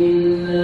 إِنَّ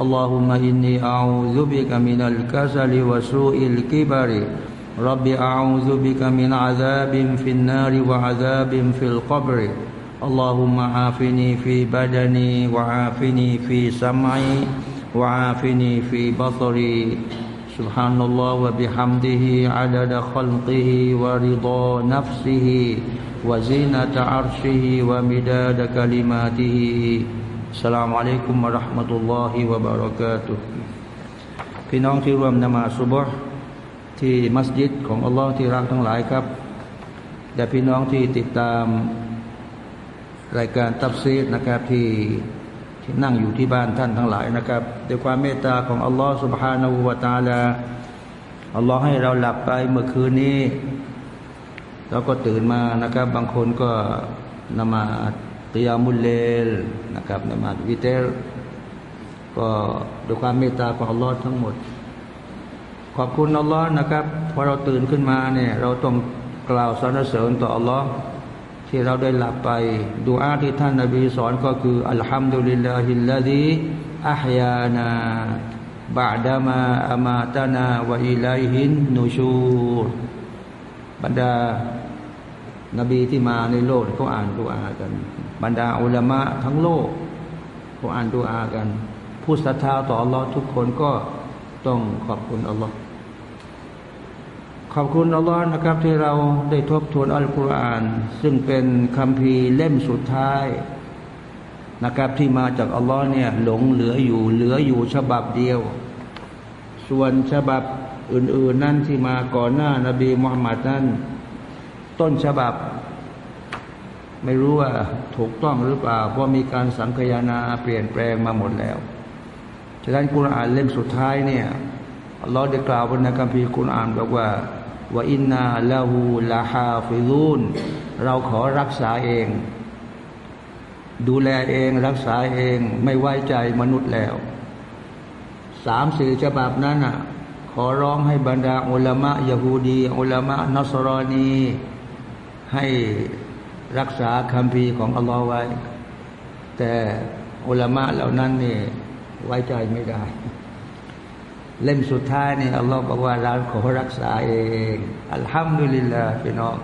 اللهم إني أعوذ بك من الكسل وسوء الكبر. رب أعوذ بك من عذاب في النار وعذاب في القبر. اللهم عافني في بدني وعافني في سمعي وعافني في بصري. سبحان الله وبحمده عدد خلقه ورضا نفسه وزينة عرشه ومداد كلماته. السلام عليكم ورحمة الله وبركاته พี่น้องที่ร่วมนมาสุบฮ์ที่มัสยิดของอัลลอฮ์ที่รักทั้งหลายครับและพี่น้องที่ติดตามรายการตับซีดนะครับที่ที่นั่งอยู่ที่บ้านท่านทั้งหลายนะครับด้วยความเมตตาของอัลลอฮ์ سبحانه และ تعالى อัลลอฮ์ให้เราหลับไปเมื่อคืนนี้แล้วก็ตื่นมานะครับ บางคนก็นมา ติยามุลเลลนะครับนมาวิเตลก็ด้วยความเมตตาของอัลลอฮ์ทั้งหมด ขอบคุณอัลลอฮ์นะครับพอเราตื่นขึ้นมาเนี่ยเราต้องกล่าวสรรเสริญต่ออัลลอฮ์ที่เราได้หลับไปดูอาที่ท่านนาบีสอนก็คืออัลฮัมดุลิลลาฮิลลาดีอัฮยานาบาดามาอามาตานาวะอิลัยฮินนูชูบรรดา นบีที่มาในโลกเขาอ่านดูอากัน บรรดาอุลามะทั้งโลกเขาอ่านดูอากัน ผู้ศรัทธาต่ออัลลอฮ์ทุกคนก็ต้องขอบคุณอัลลอฮ์ขอบคุณอัลลอฮ์นะครับที่เราได้ทบทวนอัลกุรอาน ซึ่งเป็นคำพีเล่มสุดท้ายนะครับที่มาจากอัลลอฮ์เนี่ยหลงเหลืออยู่เหลืออยู่ฉบับเดียว ส่วนฉบับอื่น ๆ นั่นที่มาก่อนหน้านาบีมุฮัมมัดนั้น ต้นฉบับ ไม่รู้ว่าถูกต้องหรือเปล่า เพราะมีการสังคายนาเปลี่ยนแปลงมาหมดแล้ว ฉะนั้นกุรอานเล่มสุดท้ายเนี่ยอัลลอฮ์ได้กล่าวบนในคัมภีร์กุรอานบอกว่าว่าإنا له لحافظونเราขอรักษาเอง ดูแลเองรักษาเองไม่ไว้ใจมนุษย์แล้วสามสี่ฉบับนั้นอะขอร้องให้บรรดาอุลามะยะฮูดีอุลามะนัสรอนีให้ รักษาคำพีของอัลลอฮ์ไว้ แต่อุลามะเหล่านั้นนี่ไว้ใจไม่ได้ เล่มสุดท้ายนี่อัลลอฮ์บอกว่าเราขอรักษาเองอัลฮัมดุลิลลาห์พี่น้อง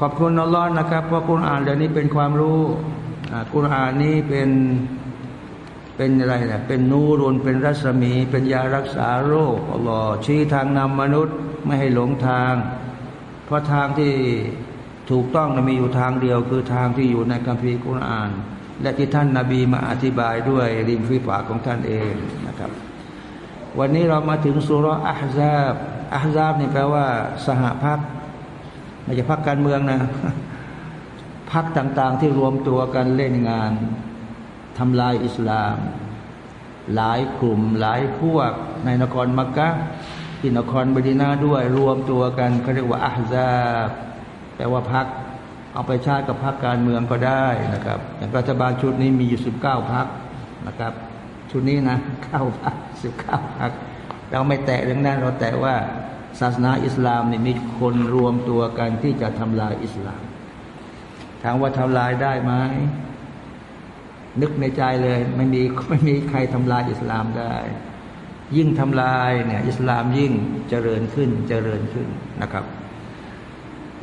ขอบคุณอัลลอฮ์นะครับเพราะกุรอานเดี๋ยวนี้เป็นความรู้กุรอานนี้เป็นเป็นอะไรนะเป็นนูรุนเป็นรัศมี เป็นยารักษาโรคอัลลอฮ์ชี้ทางนำมนุษย์ไม่ให้หลงทาง เพราะทางที่ ถูกต้องมีอยู่ทางเดียวคือทางที่อยู่ในคัมภีร์กุรอาน และที่ท่านนาบีมาอธิบายด้วยริมฝีปากของท่านเองนะครับ วันนี้เรามาถึงสุรอัฮซาบอัฮซาบนี่แปลว่า สหพักไม่ใช่พักการเมืองนะพักต่างๆที่รวมตัวกันเล่นงานทำลายอิสลาม หลายกลุ่มหลายพวกในนครมักกะที่นครบดีนาด้วยรวมตัวกันเขาเรียกว่าอัฮซาบ แปลว่าพักเอาไปชาติกับพักการเมืองก็ได้นะครับอย่างรัฐบาลชุดนี้มีอยู่สิบเก้าพักนะครับ ชุดนี้นะเก้าพักสิบเก้าพักเราไม่แตะเรื่องนั้นเราแตะว่าศาสนาอิสลามนี่มีคนรวมตัวกันที่จะทำลายอิสลาม ถามว่าทำลายได้ไหมนึกในใจเลยไม่มีไม่มีใครทำลายอิสลามได้ ยิ่งทำลายเนี่ยอิสลามยิ่งเจริญขึ้นเจริญขึ้นนะครับ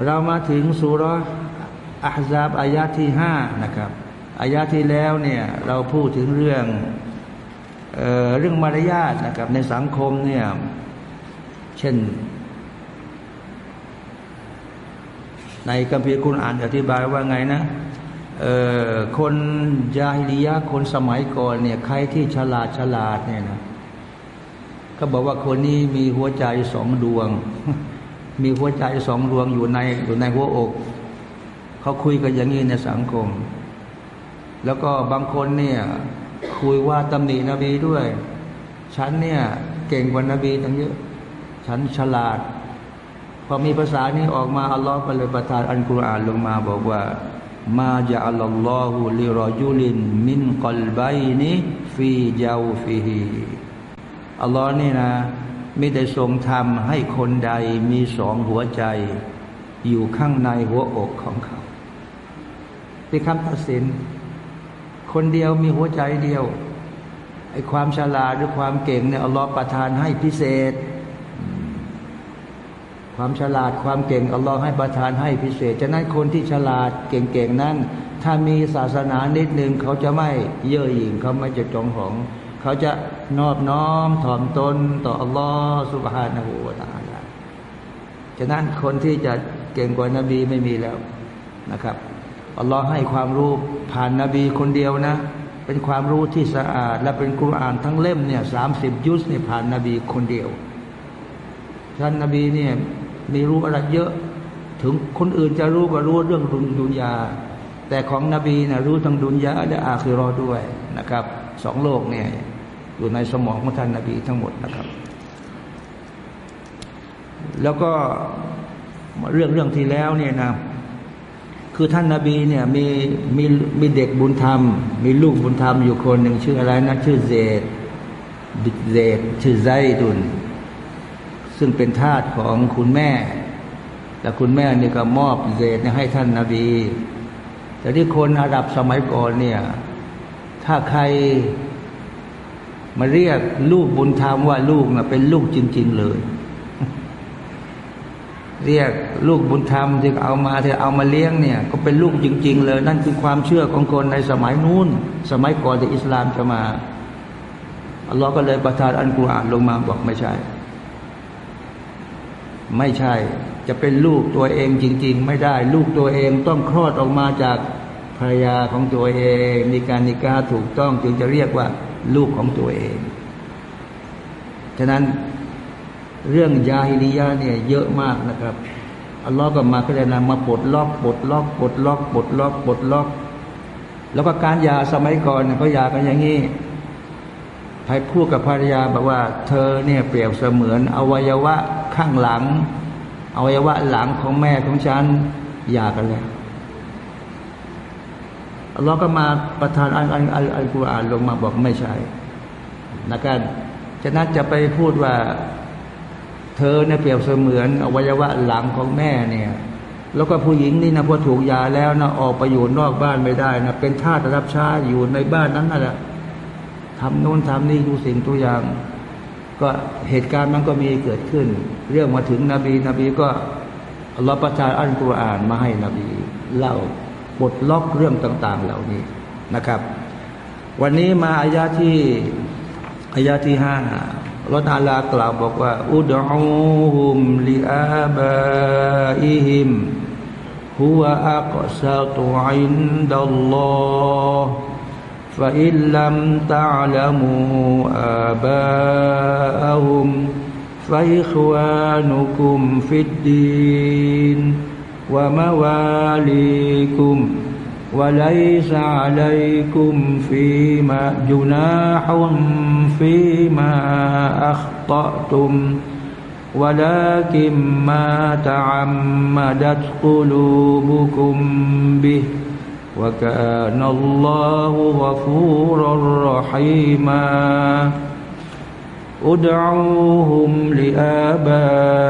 เรามาถึงสุรอาซาบอายาที่ห้านะครับอายาที่แล้วเนี่ยเราพูดถึงเรื่องเออเรื่องมารยาทนะครับ ในสังคมเนี่ยเช่น ในคัมภีร์คุณอ่านอธิบายว่าไงนะคนยาฮิลียะคนสมัยก่อนเนี่ยใครที่ฉลาดฉลาดเนี่ยนะเขาบอกว่าคนนี้มีหัวใจสองดวง มีหัวใจสองดวงอยู่ในอยู่ในหัวอก เขาคุยกันอย่างนี้ในสังคม แล้วก็บางคนเนี่ยคุยว่าตำหนินบีด้วย ฉันเนี่ยเก่งกว่านบีตั้งเยอะ ฉันฉลาด พอมีภาษานี้ออกมาอัลลอฮ์ก็เลยประทานอันกุรอานลงมาบอกว่ามาจะอัลลอฮุลิรอยุลินมินกลไบนิฟีเจาฟีฮีอัลลอฮ์นี่นะ ไม่ได้ทรงทำให้คนใดมีสองหัวใจ อยู่ข้างในหัวอกของเขาเป็นคำตัดสิน คนเดียวมีหัวใจเดียวไอ้ความฉลาดหรือความเก่งเนี่ยอัลลอฮ์ประทานให้พิเศษ ความฉลาดความเก่งอัลลอฮ์ให้ประทานให้พิเศษฉะนั้นคนที่ฉลาดเก่งๆนั้น ถ้ามีศาสนานิดหนึ่งเขาจะไม่เย่อหยิ่งเขาไม่จะจองหอง เขาจะนอบน้อมถ่อมตนต่ออัลลอฮ์สุบฮานะฮูวาตาลาฉะนั้นคนที่จะเก่งกว่านบีไม่มีแล้วนะครับอัลลอฮ์ให้ความรู้ผ่านนบีคนเดียวนะ เป็นความรู้ที่สะอาด และเป็นกุรอานทั้งเล่มเนี่ยสามสิบยุสเนี่ยผ่านนบีคนเดียวท่านนบีเนี่ยมีรู้อะไรเยอะ ถึงคนอื่นจะรู้ก็รู้เรื่องดุนยา แต่ของนบีนะรู้ทั้งดุนยาและอาคิรอด้วยนะครับ สองโลกเนี่ยอยู่ในสมองของท่านนาบีทั้งหมดนะครับ แล้วก็เรื่องเรื่องที่แล้วเนี่ยนะคือท่านนาบีเนี่ยมีมีมีเด็กบุญธรรม มีลูกบุญธรรมอยู่คนหนึ่งชื่ออะไรนะชื่อเจดเจดชื่อไซดุน ซึ่งเป็นทาสของคุณแม่ แต่คุณแม่นี่ก็มอบเจดให้ท่านนาบีแต่ที่คนอาหรับสมัยก่อนเนี่ย ถ้าใครมาเรียกลูกบุญธรรมว่าลูกนะเป็นลูกจริง ๆ เลย เรียกลูกบุญธรรมที่เอามาที่เอามาเลี้ยงเนี่ย ก็เป็นลูกจริง ๆ เลย นั่นคือความเชื่อของคนในสมัยนู้น สมัยก่อนที่อิสลามจะมาอัลลอฮ์ก็เลยประทานอันกุรอานลงมาบอกไม่ใช่ ไม่ใช่ จะเป็นลูกตัวเองจริง ๆ ไม่ได้ ลูกตัวเองต้องคลอดออกมาจาก ภรรยาของตัวเอง มีการนิกาถูกต้องจึงจะเรียกว่าลูกของตัวเอง ฉะนั้นเรื่องยาฮิลียาเนี่ยเยอะมากนะครับอัลลอฮ์ก็มาก็จะนำมาปลดล็อกปลดล็อกปลดล็อกปลดล็อกปลดล็อก แล้วก็การยาสมัยก่อนเขายากันอย่างนี้ใครพูดกับภรรยาบอกว่า เธอเนี่ยเปรียบเสมือนอวัยวะข้างหลังอวัยวะหลังของแม่ของฉันยากันแล้ว เราก็มาประทานอัลอัลอัลอัลกุรอานลงมาบอกไม่ใช่นะครับฉะนั้นจะไปพูดว่า เธอเนี่ยเปรียบเสมือนอวัยวะหลังของแม่เนี่ย แล้วก็ผู้หญิงนี่นะพอถูกยาแล้วนะออกไปอยู่นอกบ้านไม่ได้นะเป็นทาสรับใช้อยู่ในบ้านนั้นนั่นแหละทำโน้นทำนี่ดูสิ่งตัวอย่าง ก็เหตุการณ์มันก็มีเกิดขึ้น เรื่องมาถึงนบีนบีก็เราประทานอัลกุรอานมาให้นบีเล่า ปลดล็อกเรื่องต่าง ๆ เหล่านี้นะครับ วันนี้มาอายาที่อายาที่ห้าลอตาลากล่าวบอกว่า อุดอูฮุมลิอาบาอิฮิมฮุวะอักซาตุอินดัลลอฮ์ فإن لم تعلموا آباءهم فإخوانكم في الدين ومواليكم وليس عليكم فيما جناح فيما أخطأتم ولكن ما تعمدت قلوبكم به وكان الله غفورا رحيما ادعوهم لآبائهم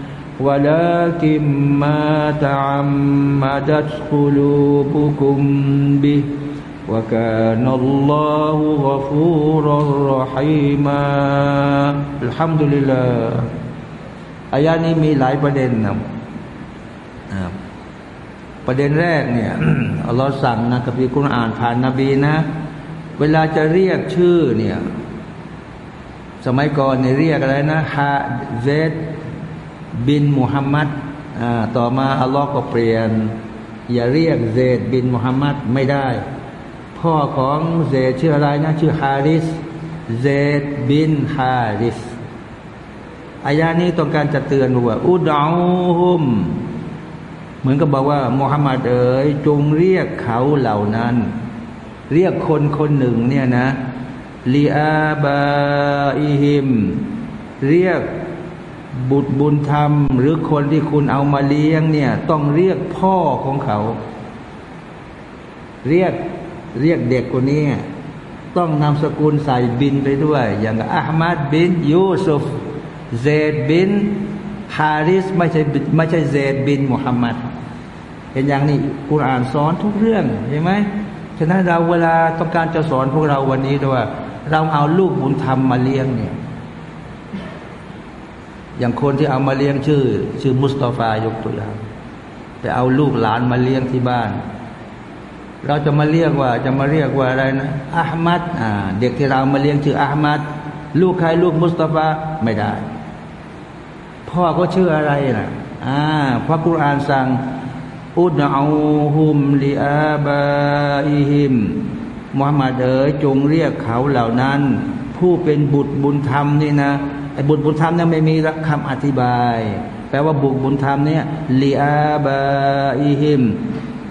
ولكن ما تعمدت قلوبكم به وكان الله غفورا رحيما الحمد لله อายานี้มีหลายประเด็นนะ ประเด็นแรกเนี่ยอัลลอฮ์สั่งนะกับพี่คุณอ่านผ่านนบีนะ เวลาจะเรียกชื่อเนี่ย สมัยก่อนเนี่ยเรียกอะไรนะฮะเซด บินมุฮัมมัดต่อมาอัลลอฮ์ก็เปลี่ยน อย่าเรียกเซดบินมุฮัมมัดไม่ได้ พ่อของเซดชื่ออะไรนะ ชื่อฮาริสเซดบินฮาริสอายานี้ต้องการจะเตือนว่าادعوهمเหมือนกับบอกว่ามุฮัมมัดเอ๋ยจงเรียกเขาเหล่านั้น เรียกคนคนหนึ่งเนี่ยนะلآبائهم เรียก บุตรบุญธรรม หรือคนที่คุณเอามาเลี้ยงเนี่ย ต้องเรียกพ่อของเขา เรียกเรียกเด็กคนนี้ ต้องนามสกุลใส่บินไปด้วย อย่างอัลมัดบิน ยูซุฟเซดบินฮาริสไม่ใช่ไม่ใช่เซดบินมุฮัมมัดเห็นอย่างนี้กุรอานสอนทุกเรื่องเห็นไหมฉะนั้นเราเวลาต้องการจะสอนพวกเราวันนี้ด้วยเราเอาลูกบุญธรรมมาเลี้ยงเนี่ย อย่างคนที่เอามาเลี้ยงชื่อ ชื่อมุสตาฟายกตัวอย่างไปเอาลูกหลานมาเลี้ยงที่บ้าน เราจะมาเรียกว่าจะมาเรียกว่าอะไรนะอัลมัดอ่าเด็กที่เรามาเลี้ยงชื่ออัลมัดลูกใครลูกมุสตาฟาไม่ได้ พ่อก็ชื่ออะไรนะอ่าพระกุรอานสั่งอุดเอาฮุมลีอาบาอิฮิมมุฮัมมัดเอ๋ยจงเรียกเขาเหล่านั้น ผู้เป็นบุตรบุญธรรมนี่นะ ไอ้บุตรบุญธรรมเนี่ยไม่มีคำอธิบาย แปลว่าบุตรบุญธรรมเนี่ยลีอาบาอิฮิม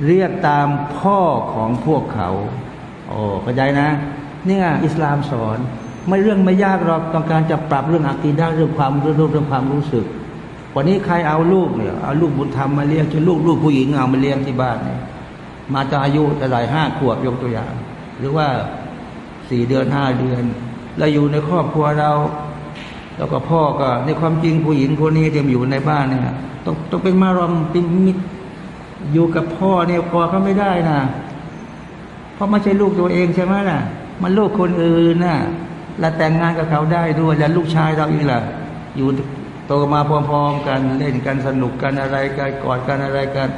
เรียกตามพ่อของพวกเขาโอ้เข้าใจนะเนี่ยอิสลามสอน ไม่เรื่องไม่ยากหรอกต้องการจะปรับเรื่องอักีดาเรื่องความเรื่องเรื่องความรู้สึก วันนี้ใครเอาลูกเนี่ยเอาลูกบุญธรรมมาเลี้ยงจะลูกลูกผู้หญิงเอามาเลี้ยงที่บ้านเนี่ยมาจะอายุอะไรห้าขวบยกตัวอย่าง หรือว่าสี่เดือนห้าเดือน แล้วอยู่ในครอบครัวเรา แล้วก็พ่อก็ในความจริงผู้หญิงคนนี้ที่อยู่ในบ้านเนี่ยต้องต้องเป็นมารอมเป็นมิตรอยู่กับพ่อเนี่ยกอเขาไม่ได้นะเพราะไม่ใช่ลูกตัวเองใช่ไหมล่ะ มันลูกคนอื่นน่ะแล้วแต่งงานกับเขาได้ด้วยแล้วลูกชายเราอีกล่ะ อยู่โตมาพร้อมๆกันเล่นกันสนุกกันอะไรกันกอดกันอะไรกัน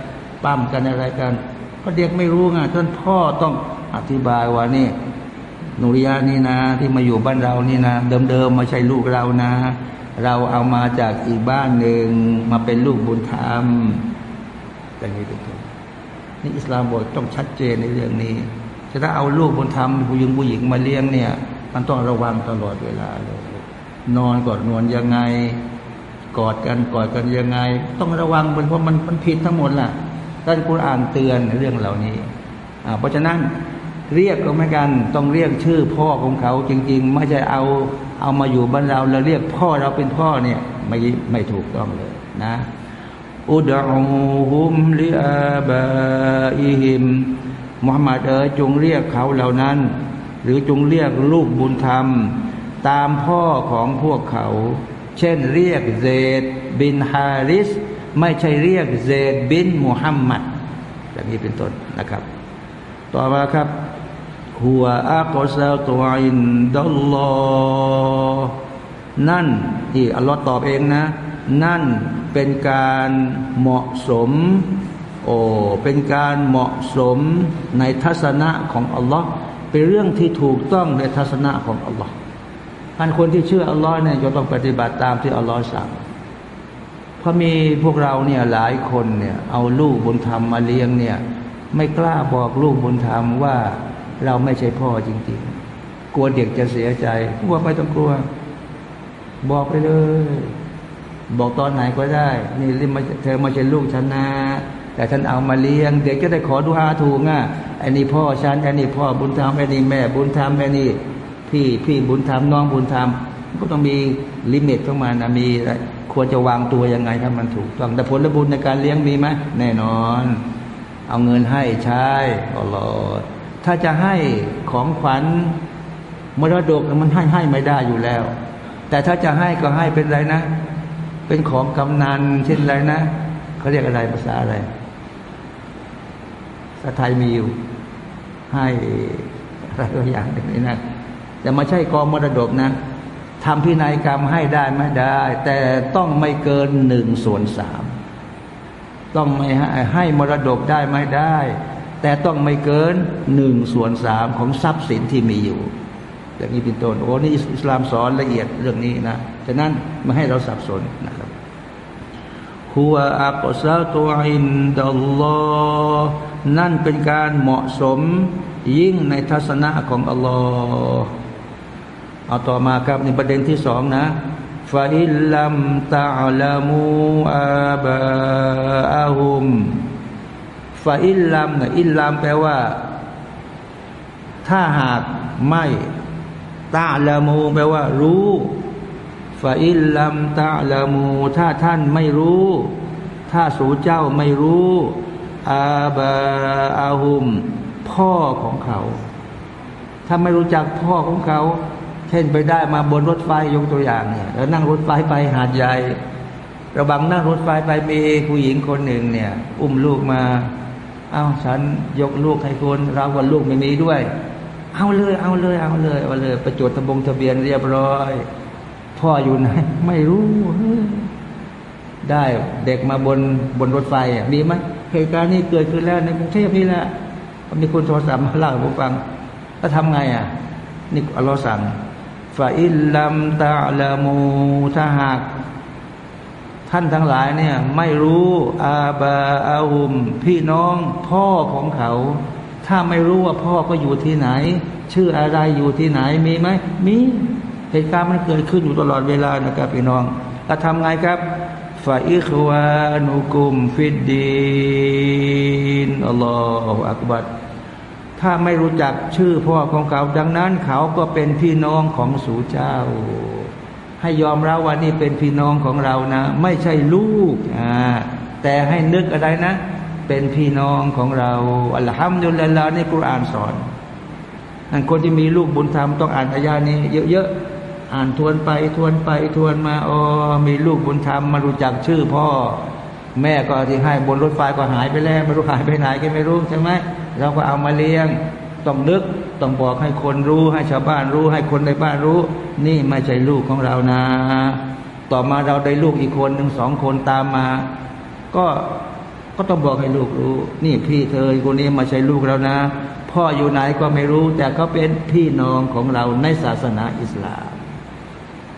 ปั้มกันอะไรกันเพราะเด็กไม่รู้ไงท่านพ่อต้องอธิบายว่านี่ นุริยานี่นะ ที่มาอยู่บ้านเรานี่นะเดิมๆมาใช่ลูกเรานะ เราเอามาจากอีกบ้านหนึ่งมาเป็นลูกบุญธรรมอย่างนี้เป็นต้นนี่อิสลามบอกต้องชัดเจนในเรื่องนี้ถ้าเอาลูกบุญธรรมผู้หญิงผู้หญิงมาเลี้ยงเนี่ย มันต้องระวังตลอดเวลาเลยนอนกอดนอนยังไง กอดกันกอดกันยังไง ต้องระวังเพราะมันมันผิดทั้งหมดล่ะท่านกุรอานเตือนเรื่องเหล่านี้เพราะฉะนั้น เรียกก็ไม่กัน ต้องเรียกชื่อพ่อของเขา จริง ๆ ไม่ใช่เอาเอามาอยู่บ้านเราแล้วเรียกพ่อเราเป็นพ่อเนี่ยไม่ไม่ถูกต้องเลยนะอุดะهم لآبائهمมุฮัมมัดเอ๋ยจงเรียกเขาเหล่านั้น หรือจงเรียกลูกบุญธรรม ตามพ่อของพวกเขา เช่นเรียกเซดบินฮาริส ไม่ใช่เรียกเซดบินมุฮัมมัดแบบนี้เป็นต้นนะครับ ต่อมาครับ هو أقسط عند الله นั่นที่อัลลอฮ์ตอบเองนะ นั่นเป็นการเหมาะสม โอ้เป็นการเหมาะสมในทัศนะของอัลลอฮ์เป็นเรื่องที่ถูกต้องในทัศนะของอัลลอฮ์ท่านคนที่เชื่ออัลลอฮ์เนี่ยจะต้องปฏิบัติตามที่อัลลอฮ์สั่งเพราะมีพวกเราเนี่ยหลายคนเนี่ยเอาลูกบุญธรรมมาเลี้ยงเนี่ยไม่กล้าบอกลูกบุญธรรมว่า เราไม่ใช่พ่อจริง ๆ กลัวเด็กจะเสียใจว่าไม่ต้องกลัว บอกไปเลย บอกตอนไหนก็ได้ นี่เธอมาใช่ลูกฉันนะแต่ฉันเอามาเลี้ยง เด็กก็ได้ขอดูอาถูกอะไอ้นี่พ่อฉันไอ้นี่พ่อบุญธรรมไอ้นี่แม่บุญธรรมไอ้นี่พี่พี่บุญธรรมน้องบุญธรรมก็ต้องมีลิมิตของมันนะมีควรจะวางตัวยังไงถ้ามันถูกต้องแต่ผลบุญในการเลี้ยงมีไหมแน่นอน เอาเงินให้ใช้อัลลอฮ์ ถ้าจะให้ของขวัญมรดกมันให้ให้ไม่ได้อยู่แล้ว แต่ถ้าจะให้ก็ให้เป็นอะไรนะ เป็นของกำนันเช่นอะไรนะเขาเรียกอะไรภาษาอะไรภาษาไทยมีอยู่ ให้อะไรอย่างนี้นะแต่ไม่ใช่กองมรดกนะทำพินัยกรรมให้ได้ไม่ได้ แต่ต้องไม่เกินหนึ่งส่วนสามต้องไม่ให้ให้มรดกได้ไม่ได้ แต่ต้องไม่เกินหนึ่งส่วนสามของทรัพย์สินที่มีอยู่อย่างนี้เป็นต้นโอ้นี่อิสลามสอนละเอียดเรื่องนี้นะฉะนั้นไม่ให้เราสับสนนะครับหัวอักซาตัวอินดัลลอนั่นเป็นการเหมาะสมยิ่งในทัศนะของอัลลอฮ์เอาต่อมาครับในประเด็นที่สองนะฟาอิลลัมตะลามูอาบาอาฮุม ฟาอิลลัมนะอิลลัมแปลว่า ถ้าหากไม่ตะลามูแปลว่า รู้ฟาอิลลัมตะลามู ถ้าท่านไม่รู้ ถ้าสูเจ้าไม่รู้อาบาอาฮุม พ่อของเขา ถ้าไม่รู้จักพ่อของเขา เช่นไปได้มาบนรถไฟยกตัวอย่างเนี่ยแล้วนั่งรถไฟไปหาดใหญ่ระบังนั่งรถไฟไปมีผู้หญิงคนหนึ่งเนี่ย อุ้มลูกมา เอา้าฉันยกลูกให้คนเรากับลูกไม่มีด้วย เอาเลย เอาเลย เอาเลยเอาเลยประจดทะบงทะเบียนเรียบร้อย พ่ออยู่ไหนไม่รู้ได้เด็กมาบนบนรถไฟมีไหมเหตุการณ์นี้เกิดขึ้นแล้วในกรุงเทพนี่แหละมีคนโทรศัพท์มาเล่าให้ผมฟังแล้วทำไงอะนี่อัลลอฮ์สั่งฟาอิลลัมตะลามูถ้าหาก ท่านทั้งหลายเนี่ยไม่รู้อาบาอาอุม พี่น้องพ่อของเขา ถ้าไม่รู้ว่าพ่อก็อยู่ที่ไหน ชื่ออะไรอยู่ที่ไหนมีไหมมีเหตุการณ์มันเกิดขึ้นอยู่ตลอดเวลานะครับพี่น้องแล้วทำไงครับฟาอิควานุกุมฟิดดีนอัลลอฮฺอักบัดถ้าไม่รู้จักชื่อพ่อของเขา ดังนั้นเขาก็เป็นพี่น้องของสู่เจ้า ให้ยอมรับว่านี่เป็นพี่น้องของเรานะ ไม่ใช่ลูกอ่าแต่ให้นึกอะไรนะ เป็นพี่น้องของเราอัลฮัมดุลิลลาห์ในกุรอานสอนอันคนที่มีลูกบุญธรรมต้องอ่านอายานี้ เยอะๆอ่านทวนไปทวนไปทวนมาอ๋อมีลูกบุญธรรมมารู้จักชื่อพ่อ แม่ก็ที่ให้บนรถไฟก็หายไปแล้วไม่รู้หายไปไหนก็ไม่รู้ใช่ไหมเราก็เอามาเลี้ยง ต้องนึกต้องบอกให้คนรู้ให้ชาวบ้านรู้ ให้คนในบ้านรู้ นี่ไม่ใช่ลูกของเรานะ ต่อมาเราได้ลูกอีกคนหนึ่งสองคนตามมา ก็ก็ต้องบอกให้ลูกรู้ นี่พี่เธอคนนี้มาใช่ลูกเรานะ พ่ออยู่ไหนก็ไม่รู้ แต่เขาเป็นพี่น้องของเราในศาสนาอิสลาม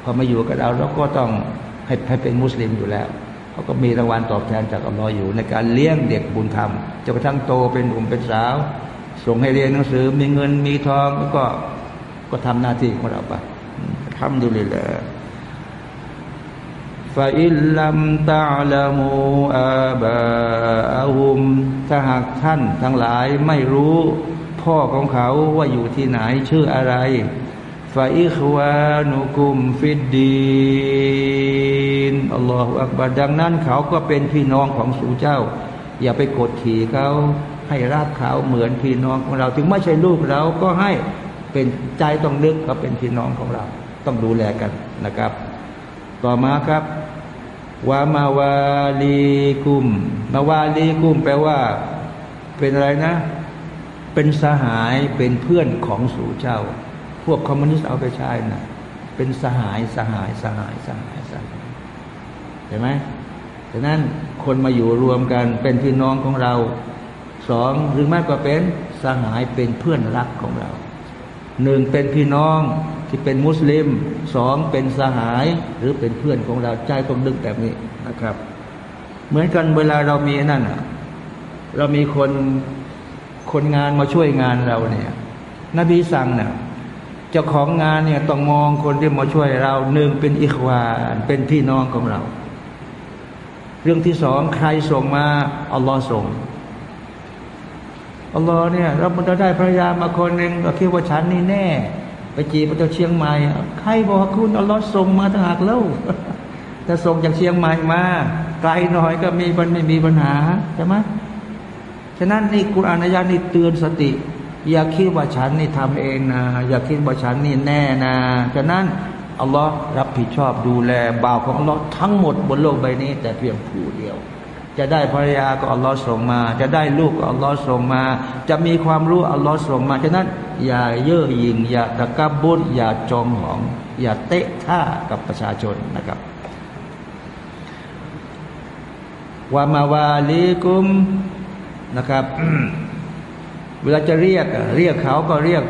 พอมาอยู่กับเราเราก็ต้องให้ให้เป็นมุสลิมอยู่แล้วเขาก็มีรางวัลตอบแทนจากอัลลอฮ์อยู่ ในการเลี้ยงเด็กบุญธรรมจนกระทั่งโตเป็นหนุ่มเป็นสาว ส่งให้เรียนหนังสือ มีเงินมีทองก็ก็ทำหน้าที่ของเราไปทำดูเลยแหละฟาอิลลัมตะลามูอาบาอาฮุมถ้าหากท่านทั้งหลายไม่รู้พ่อของเขาว่าอยู่ที่ไหนชื่ออะไรฟาอิควานุกุมฟิดดีนอัลลอฮฺอักบารดังนั้นเขาก็เป็นพี่น้องของสู่เจ้า อย่าไปกดขี่เขา ให้รักเขาเหมือนพี่น้องของเรา ถึงไม่ใช่ลูกเราก็ให้เป็นใจต้องนึกเขาเป็นพี่น้องของเรา ต้องดูแลกันนะครับ ต่อมาครับวามาวาลีกุม มาวาลีกุม แปลว่า เป็นอะไรนะ เป็นสหายเป็นเพื่อนของสู่เจ้า พวกคอมมิวนิสต์เอาไปใช้นะเป็นสหายสหายสหายสหายสหายเห็นไหมดังนั้นคนมาอยู่รวมกันเป็นพี่น้องของเรา สองหรือมากกว่าเป็นสหายเป็นเพื่อนรักของเราหนึ่งเป็นพี่น้องที่เป็นมุสลิมสองเป็นสหายหรือเป็นเพื่อนของเราใจต้องดึงแบบนี้นะครับ เหมือนกันเวลาเรามีนั่นอะเรามีคนคนงานมาช่วยงานเราเนี่ย นบีสั่งเนี่ยเจ้าของงานเนี่ยต้องมองคนที่มาช่วยเราหนึ่งเป็นอิควานเป็นพี่น้องของเรา เรื่องที่สองใครส่งมาอัลลอฮ์ส่ง อัลลอฮ์เนี่ยเราจะได้ภรรยามาคนหนึ่งเราคิดว่าฉันนี่แน่ ไปจีบไปจาเชียงใหม่ใครบอกคุณอัลลอฮ์ส่งมาต่างหากเล่าถ้าส่งจากเชียงใหม่มาไกลหน่อยก็มีมันไม่มีปัญหาใช่ไหมฉะนั้นนี่กุรอานอายานี่เตือนสติ อย่าคิดว่าฉันนี่ทำเองนะอย่าคิดว่าฉันนี่แน่นะฉะนั้นอัลลอฮ์รับผิดชอบดูแลบ่าวของอัลลอฮ์ทั้งหมดบนโลกใบนี้ แต่เพียงผู้เดียว จะได้ภรรยาก็อัลลอฮ์ส่งมา จะได้ลูกก็อัลลอฮ์ส่งมา จะมีความรู้อัลลอฮ์ส่งมาฉะนั้น อย่าเย่อหยิ่งอย่าตะกับบุญอย่าจองหอง อย่าเตะท่ากับประชาชนนะครับวามาวาลีกุมนะครับ เวลาจะเรียก เรียกเขาก็เรียก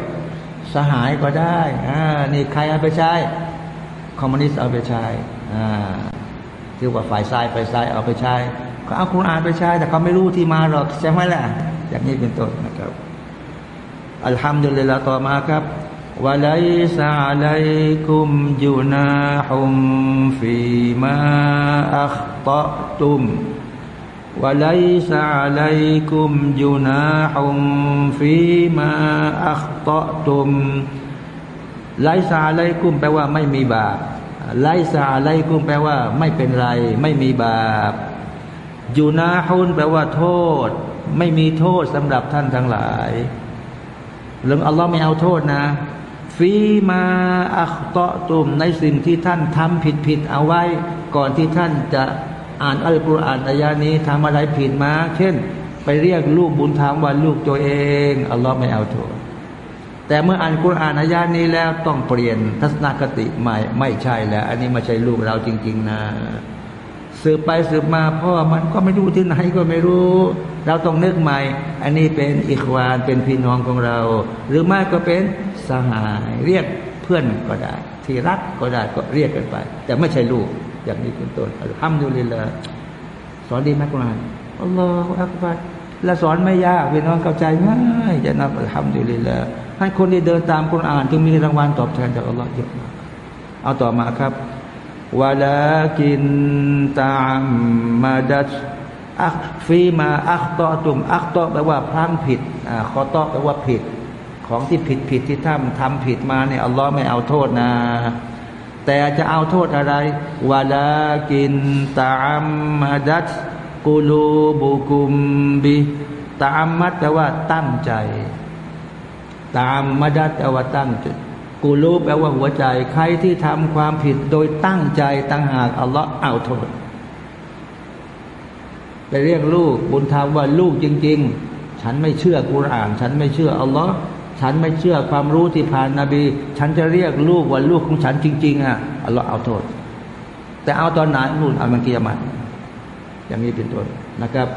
สหายก็ได้อ่านี่ใครเอาไปใช้คอมมิวนิสต์เอาไปใช้อ่าที่ว่าฝ่ายซ้ายไปซ้ายเอาไปใช้ เขาเอาคุรานไปใช้แต่เขาไม่รู้ที่มาหรอกใช่ไหมล่ะ อย่างนี้เป็นต้นนะครับ อัลฮัมดุลิลลาห์ต่อมาครับวะไลซาไลกุมยูนาฮุมฟีมาอัคตะตุมวะไลซาไลกุมยูนาฮุมฟีมาอัคตะตุมไลซาไลกุ้มแปลว่าไม่มีบาปไลซาไลกุ้มแปลว่า ไม่เป็นไร ไม่มีบาป ยูนาฮุนแปลว่าโทษ ไม่มีโทษสำหรับท่านทั้งหลายเรื่องอัลลอฮ์ไม่เอาโทษนะ ฟีมาอัคตอตุมในสิ่งที่ท่านทำผิดผิดเอาไว้ ก่อนที่ท่านจะอ่านอัลกุรอานอายานี้ทำอะไรผิดมา เช่น ไปเรียกลูกบุญธรรมว่าลูกตัวเองอัลลอฮ์ไม่เอาโทษ แต่เมื่ออ่านกุรอานอายานี้แล้วต้องเปลี่ยนทัศนคติใหม่ไม่ใช่แล้ว อันนี้ไม่ใช่ลูกเราจริง ๆ นะ สืบไปสืบมาพ่อมันก็ไม่รู้ที่ไหนก็ไม่รู้ เราต้องนึกใหม่ อันนี้เป็นอิควานเป็นพี่น้องของเรา หรือไม่ก็เป็นสหายเรียกเพื่อนก็ได้ ที่รักก็ได้ก็เรียกกันไป แต่ไม่ใช่ลูกอย่างนี้เป็นต้นอัลฮัมดุลิละสอนดีไหมกุรอานอัลลอฮฺอักบัรและสอนไม่ยากพี่น้องเข้าใจง่ายจะนับอัลฮัมดุลิละให้คนที่เดินตามกุรอานจึงมีรางวัลตอบแทนจากอัลลอฮฺเยอะมากเอาต่อมาครับ วะลากินตามมาดัชอักฟีมาอัคตอตุมอัคตอแปลว่าพลั้งผิดอ่าคอตอแปลว่าผิด ของที่ผิดผิดที่ทำทำผิดมาเนี่ยอัลลอฮ์ไม่เอาโทษนะ แต่จะเอาโทษอะไรวาลากินตามมาดัตกูลูบุกุมบิตามมัดแปลว่าตั้งใจ ตามมาดัตแปลว่าตั้งใจ กูลูแปลว่าหัวใจ ใครที่ทำความผิดโดยตั้งใจตั้งหากอัลลอฮ์เอาโทษไปเรียกลูกบุญธรรมว่าลูกจริง ๆ ฉันไม่เชื่อกุรอาน ฉันไม่เชื่ออัลลอฮ์ฉันไม่เชื่อความรู้ที่ผ่านนาบี ฉันจะเรียกลูกว่าลูกของฉันจริง ๆอะอัลลอฮ์เอาโทษ แต่เอาตอนไหนนู่นเอามันกียรมันอย่างนี้เป็นต้นนะครับ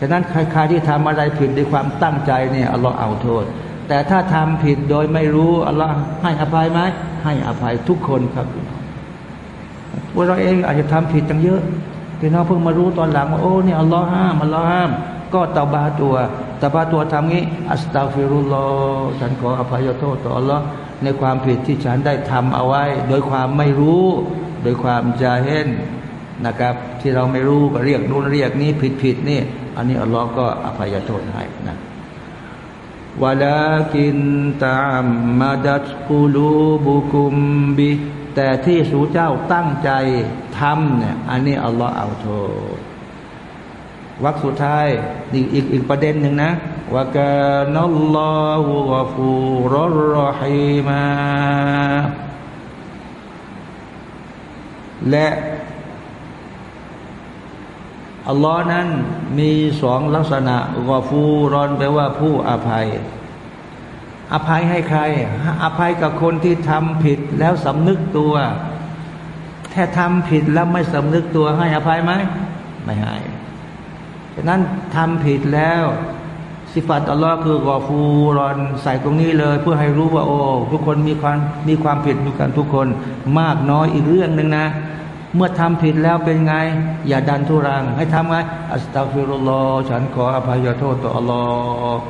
ฉะนั้นใครๆที่ทำอะไรผิดด้วยความตั้งใจเนี่ยอัลลอฮ์เอาโทษ แต่ถ้าทำผิดโดยไม่รู้อัลลอฮ์ให้อภัยไหมให้อภัยทุกคนครับพวกเราเองอาจจะทำผิดจังเยอะพี่น้องเพิ่งมารู้ตอนหลังว่าโอ้เนี่ยอัลลอฮ์ห้ามอัลลอฮ์ห้าม ก็ตาบาตัวตาบาตัวทำงี้อัสตัฟิรุลลอฉันขออภัยโทษต่ออัลลอฮ์ในความผิดที่ฉันได้ทำเอาไว้ โดยความไม่รู้ โดยความจาเห็นนะครับ ที่เราไม่รู้ก็เรียกนู่นเรียกนี้ผิดผิดนี่ อันนี้อัลลอฮ์ก็อภัยโทษให้นะ วะลากินตามมาดัตกูลูบุกุมบิแต่ที่สูเจ้าตั้งใจทำเนี่ยอันนี้อัลลอฮ์เอาโทษวักสุดท้ายอีกอีกอีกประเด็นหนึ่งนะว่ากานัลลอฮุกฟูรอรอฮีมาและ อัลลอฮ์นั้นมีสองลักษณะกอฟูรอนแปลว่าผู้อภัย อภัยให้ใคร อภัยกับคนที่ทำผิดแล้วสำนึกตัวแค่ทำผิดแล้วไม่สำนึกตัวให้อภัยไหมไม่ให้ฉะนั้นทำผิดแล้ว สิฟัตอัลลอฮ์คือกอฟูรอนใส่ตรงนี้เลย เพื่อให้รู้ว่าโอ้ทุกคนมีความมีความผิดด้วยกันทุกคนมากน้อยอีกเรื่องหนึ่งนะ เมื่อทำผิดแล้วเป็นไง อย่าดันทุรัง ให้ทำไง อัสตัฟิรุลลอฉันขออภัยโทษต่ออัลลอฮ์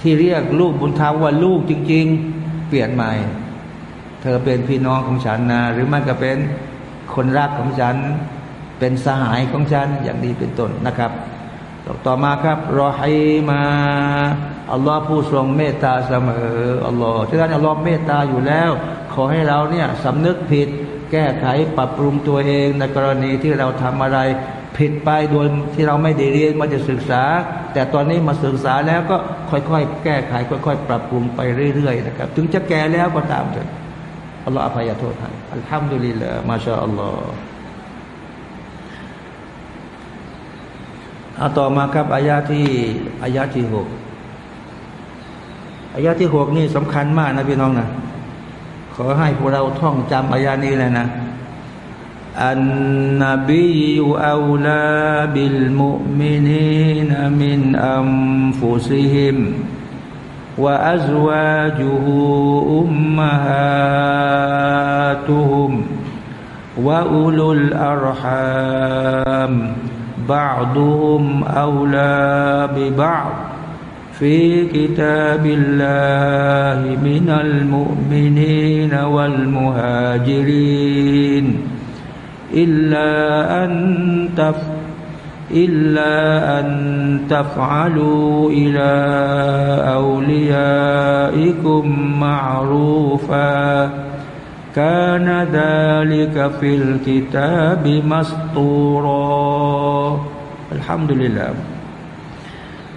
ที่เรียกลูกบุญธรรมว่าลูกจริง ๆ เปลี่ยนใหม่ เธอเป็นพี่น้องของฉันนะหรือไม่ก็เป็นคนรักของฉัน เป็นสหายของฉันอย่างนี้เป็นต้นนะครับ ต่อมาครับรอให้มาอัลลอฮ์ผู้ทรงเมตตาเสมออัลลอฮ์ฉะนั้นอัลลอฮ์เมตตาอยู่แล้ว ขอให้เราเนี่ยสำนึกผิด แก้ไขปรับปรุงตัวเองในกรณีที่เราทำอะไร ผิดไปโดยที่เราไม่ได้เรียนมาจะศึกษา แต่ตอนนี้มาศึกษาแล้วก็ค่อยๆ แก้ไข ค่อย ๆ ปรับปรุงไปเรื่อยๆนะครับ ถึงจะแก่แล้วก็ตามเถอะอัลลอฮ์อภัยโทษให้อัลฮัมดุลิลลาห์มาชาอัลลอฮ์เอาต่อมาครับอายาที่อายาที่หกอายาที่หกนี่สำคัญมากนะพี่น้องนะ ขอให้พวกเราท่องจำอายานี้เลยนะ النبي أولى بالمؤمنين من أنفسهم وأزواجه أمهاتهم وأولو الأرحام بعضهم أولى ببعض في كتاب الله من المؤمنين والمهاجرين. إلا أن تف إلا أن تفعلوا إلى أوليائكم معروفا. كان ذلك في الكتاب مسطورا. الحمد لله.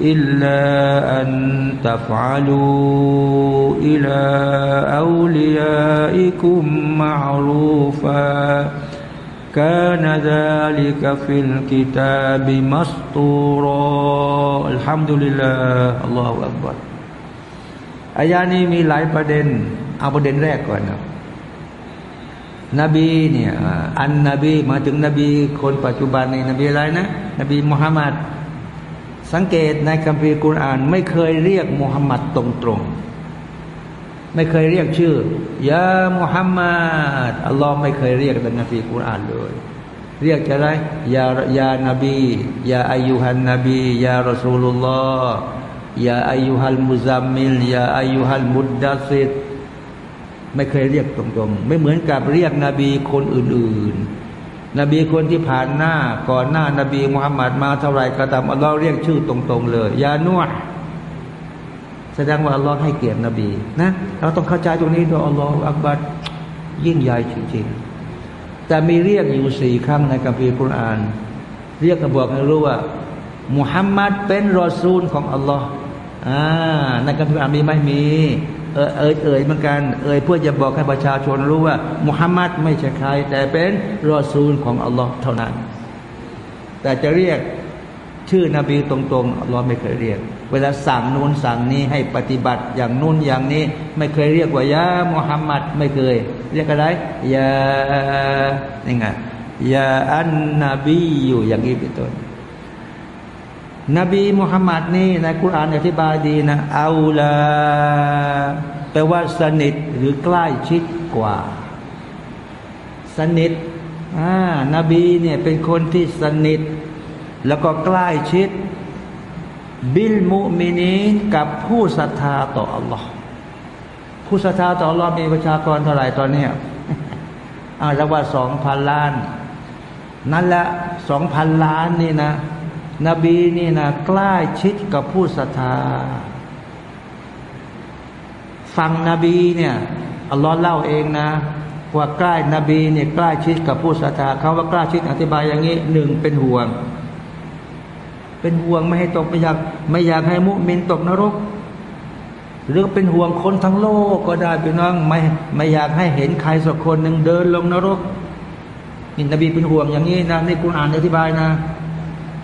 إلا أن تفعلوا إلى أوليائكم معروفا كان ذلك في الكتاب مسطورا الحمد لله الله أكبر อายานี้มีหลายประเด็นเอาประเด็นแรกก่อนนะนบีเนี่ยอันนบีมาถึงนบีคนปัจจุบันในนบีอะไรนะนบีมุฮัมมัด สังเกตในคัมภีร์กุรอาน ไม่เคยเรียกมุฮัมมัดตรงๆ ไม่เคยเรียกชื่อยามุฮัมมัดอัลลอฮ์ไม่เคยเรียกในคัมภีร์กุรอานเลย เรียกจะไรยายานบียาอายุฮันนบียารอซูลุลลอฮ์ยาอายุฮัลมุซัมมิลยาอายุฮัลมุดดัสิดไม่เคยเรียกตรงๆ ไม่เหมือนกับเรียกนบีคนอื่นๆ นบีคนที่ผ่านหน้าก่อนหน้านบีมุฮัมมัดมาเท่าไรก็ตามอัลลอฮ์เรียกชื่อตรง ๆ เลยยานัวแสดงว่าอัลลอฮ์ให้เกียรตินบีนะเราต้องเข้าใจตรงนี้ด้วยอัลลอฮ์อักบัดยิ่งใหญ่จริงๆ แต่มีเรียกอยู่สี่ครั้งในกัมภีร์คุรอาน เรียกกระบอกให้รู้ว่ามุฮัมมัดเป็นรอซูลของอัลลอฮ์อ่าในกัมภีร์คุรอานมีไหมมี เออเอ่ยเอ่ยเหมือนกัน เอ่ยเพื่อจะบอกให้ประชาชนรู้ว่ามุฮัมมัดไม่ใช่ใคร แต่เป็นรอซูลของอัลลอฮ์เท่านั้น แต่จะเรียกชื่อนบีตรงๆอัลลอฮ์ไม่เคยเรียก เวลาสั่งนู้นสั่งนี้ให้ปฏิบัติอย่างนู้นอย่างนี้ ไม่เคยเรียกว่ายามุฮัมมัดไม่เคย เรียกอะไรยานี่ไงยาอันนบีอยู่อย่างนี้เป็นต้น นบีมุฮัมมัดนี่ในคุรานอธิบายดีนะเอาลาแปลว่าสนิทหรือใกล้ชิดกว่า สนิทอ่านบีเนี่ยเป็นคนที่สนิท แล้วก็ใกล้ชิด บิลมุมินีนกับผู้ศรัทธาต่ออัลลอฮ์ผู้ศรัทธาต่ออัลลอฮ์มีประชากรเท่าไหร่ตอนนี้อ่าระว่าสองพันล้าน นั่นแหละสองพันล้านนี่นะ นบีนี่นะใกล้ชิดกับผู้ศรัทธา ฟังนบีเนี่ยอัลลอฮ์เล่าเองนะว่าใกล้นบีเนี่ยใกล้ชิดกับผู้ศรัทธาเขาว่าใกล้ชิดอธิบายอย่างนี้หนึ่งเป็นห่วง เป็นห่วงไม่ให้ตกไม่อยากไม่อยากให้มุมินตกนรก หรือเป็นห่วงคนทั้งโลกก็ได้พี่น้องไม่ไม่อยากให้เห็นใครสักคนหนึ่งเดินลงนรกนี่นบีเป็นห่วงอย่างนี้นะนี่คุณอ่านอธิบายนะ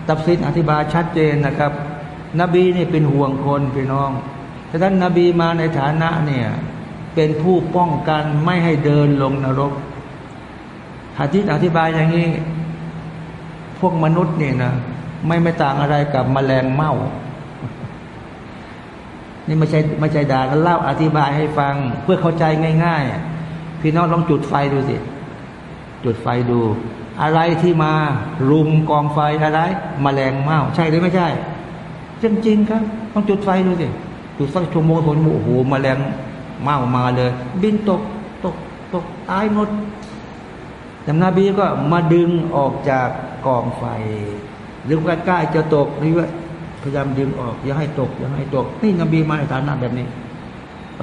ตับซิดอธิบายชัดเจนนะครับ นบีนี่เป็นห่วงคนพี่น้องฉะนั้นนบีมาในฐานะเนี่ยเป็นผู้ป้องกันไม่ให้เดินลงนรกหะดีษอธิบายอย่างนี้ พวกมนุษย์เนี่ยนะไม่ไม่ต่างอะไรกับมแมลงเม่า นี่ไม่ใช่ไม่ใช่ด่าแล้วเล่าอธิบายให้ฟัง เพื่อเข้าใจง่าย ๆ พี่น้องลองจุดไฟดูสิ จุดไฟดู อะไรที่มารุมกองไฟอะไรมแมลงเม่าใช่หรือไม่ใช่จริงจริงครับต้องจุดไฟดูสิจุดสักชั่วโมงผลโอ้โหมแมลงเม่ามาเลย บินตกตกตกตายหมดแต่นบีก็มาดึงออกจากกองไฟ หรือใกล้ๆจะตกนี่ว่าพยายามดึงออกอย่าให้ตกอย่าให้ตกนี่นบีมาในฐานะแบบนี้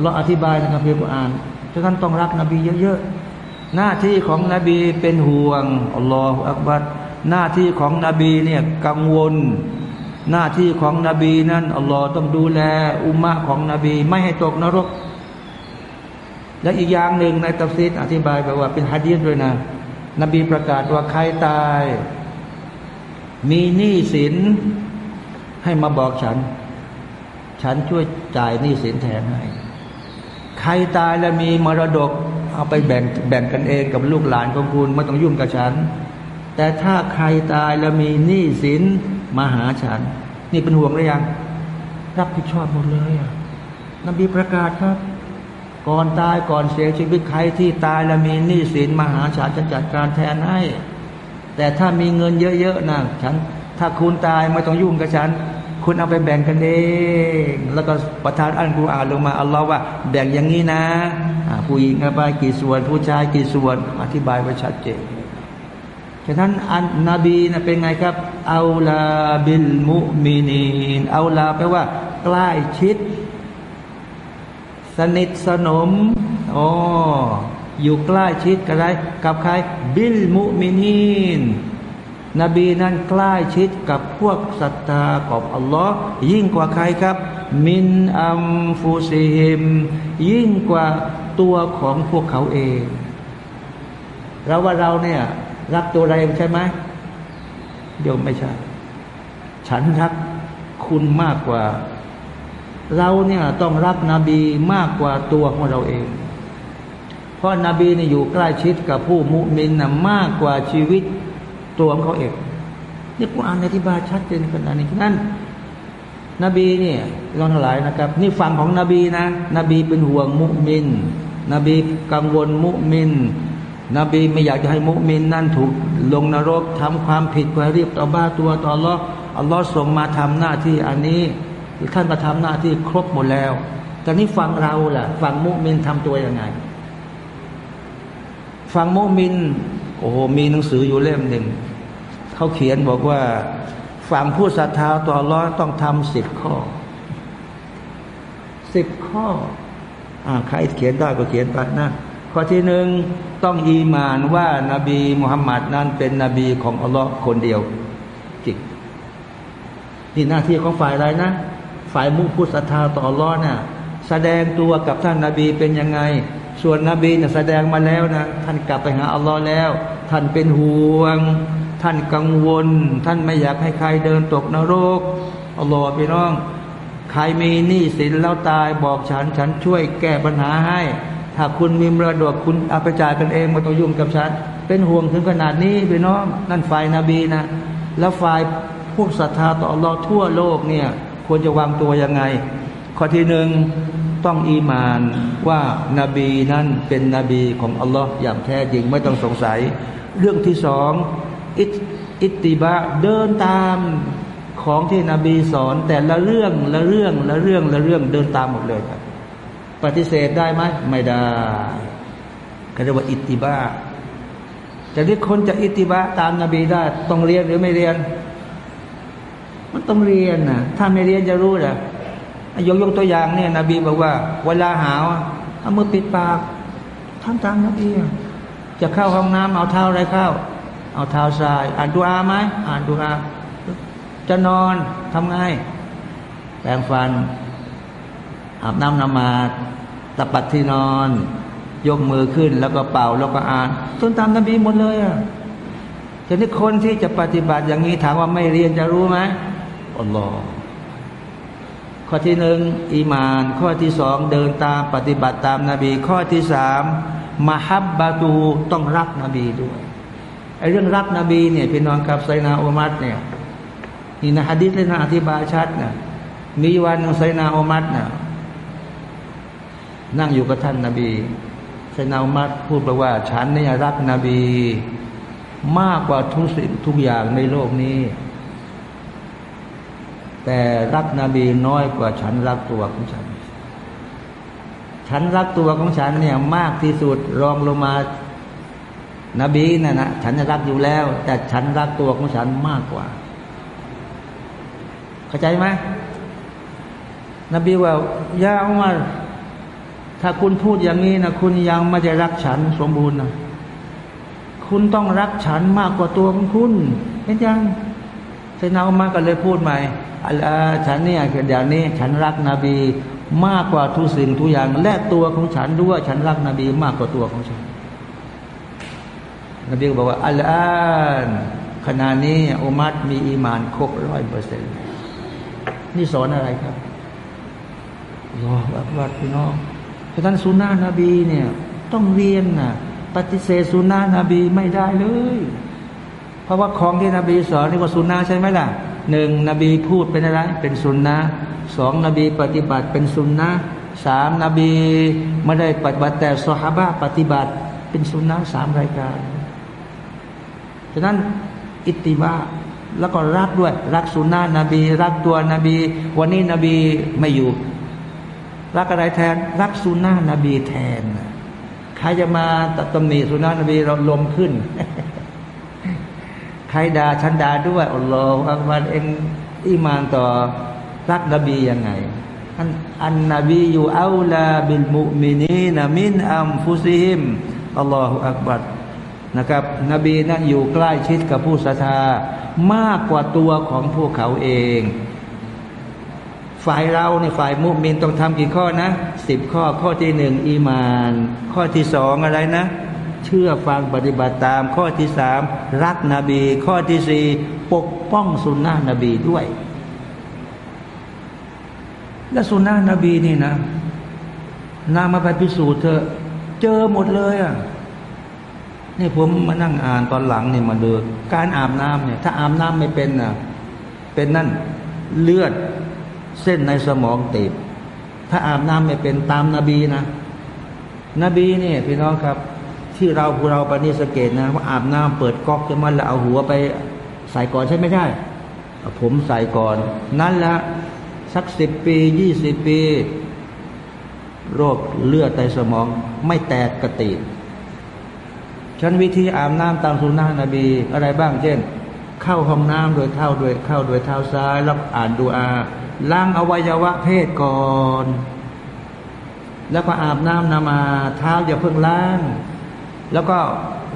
เราอธิบายนะครับเพื่อนอ่านฉะนั้นต้องรักนบีเยอะๆ หน้าที่ของนบีเป็นห่วงอัลลอฮฺอักบัดหน้าที่ของนบีเนี่ยกังวล หน้าที่ของนบีนั้นอัลลอฮ์ต้องดูแลอุมะของนบี ไม่ให้ตกนรก และอีกอย่างหนึ่งในตัฟซีดอธิบายแบบว่าเป็นฮะดีษด้วยนะ นบีประกาศว่าใครตาย มีหนี้สินให้มาบอกฉัน ฉันช่วยจ่ายหนี้สินแทนให้ ใครตายแล้วมีมรดก เอาไปแบ่งแบ่งกันเองกับลูกหลานของคุณไม่ต้องยุ่งกับฉัน แต่ถ้าใครตายแล้วมีหนี้สินมาหาฉัน นี่เป็นห่วงหรือยัง รับผิดชอบหมดเลยอะนบีประกาศครับ ก่อนตายก่อนเสียชีวิตใครที่ตายแล้วมีหนี้สินมาหาฉันจะจัดการแทนให้ แต่ถ้ามีเงินเยอะๆนะฉัน ถ้าคุณตายไม่ต้องยุ่งกับฉัน คุณเอาไปแบ่งกันเองแล้วก็ประทานอันกุรอานลงมาอัลลอฮ์ว่าแบ่งอย่างนี้นะผู้หญิงเอาไปกี่ส่วน ผู้ชายกี่ส่วน อธิบายไว้ชัดเจนฉะนั้นอันนบีนะเป็นไงครับเอาลาบิลมุมินีนเอาลาแปลว่า ใกล้ชิด สนิทสนมอ๋ออยู่ใกล้ชิดกับใครกับใครบิลมุมินีน นบีนั้นใกล้ชิดกับพวกศรัทธาของอัลลอฮ์ยิ่งกว่าใครครับ มินอัมฟูซิฮิม ยิ่งกว่าตัวของพวกเขาเองเราว่าเราเนี่ยรักตัวเราเองใช่ไหมเดี๋ยวไม่ใช่ ฉันรักคุณมากกว่า เราเนี่ยต้องรักนบีมากกว่าตัวของเราเอง เพราะนาบีเนี่ยอยู่ใกล้ชิดกับผู้มุมินนะมากกว่าชีวิต ตัวของเขาเองนี่กุรอานอธิบายชัดเจนขนาดนี้นั่นนบีเนี่ยลองทั้งหลายนะครับ นี่ฝั่งของนบีนะ นบีเป็นห่วงมุมิน นบีกังวลมุมิน นบีไม่อยากจะให้มุมินนั่นถูกลงนรกทำความผิดก็รีบต่อบ้าตัวต่อลออัลลอฮ์ส่งมาทำหน้าที่อันนี้ท่านมาทำหน้าที่ครบหมดแล้ว แต่นี้ฟังเราล่ะฟังมุมินทำตัวยังไงฟังมุมินโอ้โหมีหนังสืออยู่เล่มหนึ่ง เขาเขียนบอกว่า ฝั่งผู้ศรัทธาต่อร้อยต้องทำสิบข้อสิบข้ออใครเขียนได้ก็เขียนไปนะข้อที่หนึ่งต้องอีมานว่านาบีมุฮัมมัดนั้นเป็นนบีของอัลลอฮ์คนเดียวจริงนี่หน้าที่ของฝ่ายอะไรนะ ฝ่ายมุผู้ศรัทธาต่ออัลลอฮ์น่ะแสดงตัวกับท่านนาบีเป็นยังไง ส่วนนบีนี่ยแสดงมาแล้วนะ ท่านกลับไปหาอัลลอฮ์แล้ว ท่านเป็นห่วง ท่านกังวล ท่านไม่อยากให้ใครเดินตกนรกอัลลอฮ์พี่น้อง ใครมีหนี้สินแล้วตายบอกฉัน ฉันช่วยแก้ปัญหาให้ ถ้าคุณมีมรดกคุณเอาไปจ่ายกันเองไม่ต้องยุ่งกับฉัน เป็นห่วงถึงขนาดนี้พี่น้อง นั่นฝ่ายนาบีนะ แล้วฝ่ายพวกศรัทธาต่ออัลลอฮ์ทั่วโลกเนี่ย ควรจะวางตัวยังไง ข้อที่หนึ่งต้องอีมานว่านาบีนั้นเป็นนบีของอัลลอฮ์อย่างแท้จริงไม่ต้องสงสัย เรื่องที่สอง อิตอิติบะเดินตามของที่นบีสอน แต่ละเรื่องละเรื่องละเรื่องละเรื่องเดินตามหมดเลยครับ ปฏิเสธได้ไหมไม่ได้เขาเรียกว่าอิติบะจะที่คนจะอิติบะตามนาบีได้ ต้องเรียนหรือไม่เรียน มันต้องเรียนนะถ้าไม่เรียนจะรู้เหรอยกยกตัวอย่างเนี่ยนบีบอกว่า เวลาหาวเอามือปิดปากทำตามนบีจะเข้าห้องน้ำเอาเท้าอะไรเข้า เอาเท้าซ้าย อ่านดูอาไหมอ่านดูอาจะนอนทำไงแปรงฟัน อาบน้ำนมาดตะปัดที่นอน ยกมือขึ้นแล้วก็เป่าแล้วก็อ่านต้นตามนบีหมดเลยอะทีนี้คนที่จะปฏิบัติอย่างนี้ถามว่าไม่เรียนจะรู้ไหมอัลลอฮ์ข้อที่หนึ่งอีมาน ข้อที่สองเดินตามปฏิบัติตามนาบี ข้อที่สามมาฮับบาตูต้องรักนบีด้วย ไอ้เรื่องรักนบีเนี่ยพี่น้องกับไซนาอุมัดเนี่ยนี่นะฮะดิษเลยนะอธิบายชัดนะมีวันหนึ่งไซนาอุมัดนะนั่งอยู่กับท่านนาบีไซนาอุมัดพูดไปว่า ฉันเนี่ยรักนบี มากกว่าทุกสิ่งทุกอย่างในโลกนี้ แต่รักนบีน้อยกว่าฉันรักตัวของฉัน ฉันรักตัวของฉันเนี่ยมากที่สุดรองลงมา นบีน่ะนะฉันรักอยู่แล้ว แต่ฉันรักตัวของฉันมากกว่า เข้าใจไหมนบีว่ายาอุมาถ้าคุณพูดอย่างนี้นะคุณยังไม่ได้รักฉันสมบูรณ์นะคุณต้องรักฉันมากกว่าตัวของคุณเห็นยังเซนาอุมาก็เลยพูดใหม่อัลอฉันเนี่ยเดี๋ยวนี้ ฉันรักนบี มากกว่าทุกสิ่งทุกอย่าง และตัวของฉันด้วย ฉันรักนบี มากกว่าตัวของฉัน นบีบอกว่าอัลอานขณะนี้อุมัดมีอีมานครบร้อยเปอร์เซ็นต์นี่สอนอะไรครับรออักบัดพี่น้องฉะนั้นสุนานะนบีเนี่ย ต้องเรียนนะปฏิเสธสุนานะนบีไม่ได้เลย เพราะว่าของที่นบีสอนนี่ว่าสุนาใช่ไหมล่ะหนึ่งนบีพูดเป็นอะไร เป็นสุนนะสองนบีปฏิบัติเป็นสุนนะสามนบีไม่ได้ปฏิบัติแต่สฮาบะปฏิบัติเป็นสุนนะสามรายการ ฉะนั้นอิติบาแล้วก็รักด้วย รักสุนนะนบี รักตัวนบี วันนี้นบีไม่อยู่ รักอะไรแทน รักสุนนะนบีแทนใครจะมาตำหนิสุนนะนบีเราลมขึ้น ใครด่าฉันด่าด้วยอัลลอฮฺอักบัรเองอิมานต่อรักนบียังไงอันอันนบีอยู่อัลลาบิลมุมินีนมินอัมฟุซิฮิมอัลลอฮฺอักบัร นะครับ นบีนั้นอยู่ใกล้ชิดกับผู้ศรัทธามากกว่าตัวของพวกเขาเอง ฝ่ายเราในฝ่ายมุมินต้องทำกี่ข้อนะสิบข้อข้อที่หนึ่งอีมาน ข้อที่สองอะไรนะ เชื่อฟังปฏิบัติตาม ข้อที่สามรักนบี ข้อที่สี่ปกป้องสุนนะนบีด้วย และสุนนะนบีนี่นะนามาไปพิสูจน์เธอเจอหมดเลยอะ นี่ผมมานั่งอ่านตอนหลังเนี่ยมาดูการอาบน้ำเนี่ย ถ้าอาบน้ำไม่เป็นน่ะเป็นนั่นเลือดเส้นในสมองตีบถ้าอาบน้ำไม่เป็นตามนาบีนะ นบีเนี่ยพี่น้องครับ ที่เราพวกเราปณิสเกตนะว่าอาบน้ำเปิดก๊อกจะมันแล้วเอาหัวไปใส่ก่อนใช่ไม่ใช่ผมใส่ก่อน นั่นละสักสิบปียี่สิบปี โรคเลือดในสมองไม่แตกกระติ ฉันวิธีอาบน้ำตามสุนานะนบีอะไรบ้างเช่น เข้าห้องน้ำโดยเท้าโดยเข้าโดยเท้าซ้ายแล้วอ่านดูอาล้างอวัยวะเพศก่อน แล้วก็อาบน้ำนามาเท้าอย่าเพิ่งล้าง แล้วก็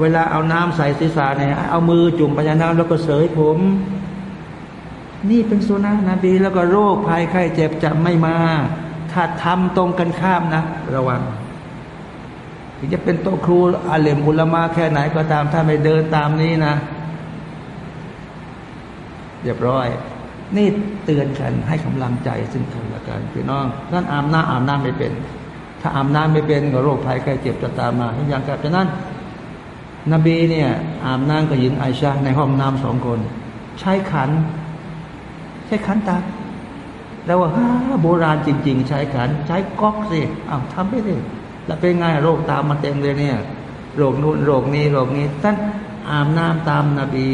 เวลาเอาน้ำใส่ศีรษะเนี่ยเอามือจุ่มไปในน้ำแล้วก็เสยผม นี่เป็นสุนานะนบีแล้วก็โรคภัยไข้เจ็บจะไม่มา ถ้าทำตรงกันข้ามนะ ระวัง ถึงจะเป็นโตครูอาเลมอุลมาแค่ไหนก็ตาม ถ้าไม่เดินตามนี้นะเรียบร้อย นี่เตือนกันให้กำลังใจซึ่งกันและกันพี่น้องนั่นอาบน้ำอาบน้ำไม่เป็น ถ้าอาบน้ำไม่เป็นก็โรคภัยไข้เจ็บจะตามมาเห็นอย่างกับฉะนั้น นบีเนี่ย อาบน้ำกับหญิงไอชาในห้องน้ำสองคน ใช้ขัน ใช้ขันตาแล้วว่าโบราณจริง ๆ ใช้ขัน ใช้ก๊อกสิอ้าวทำไปสิ แล้วเป็นไงโรคตามมาเต็มเลยเนี่ย โรคนู้นโรคนี้โรคนี้ท่านอาบน้ำตามนาบี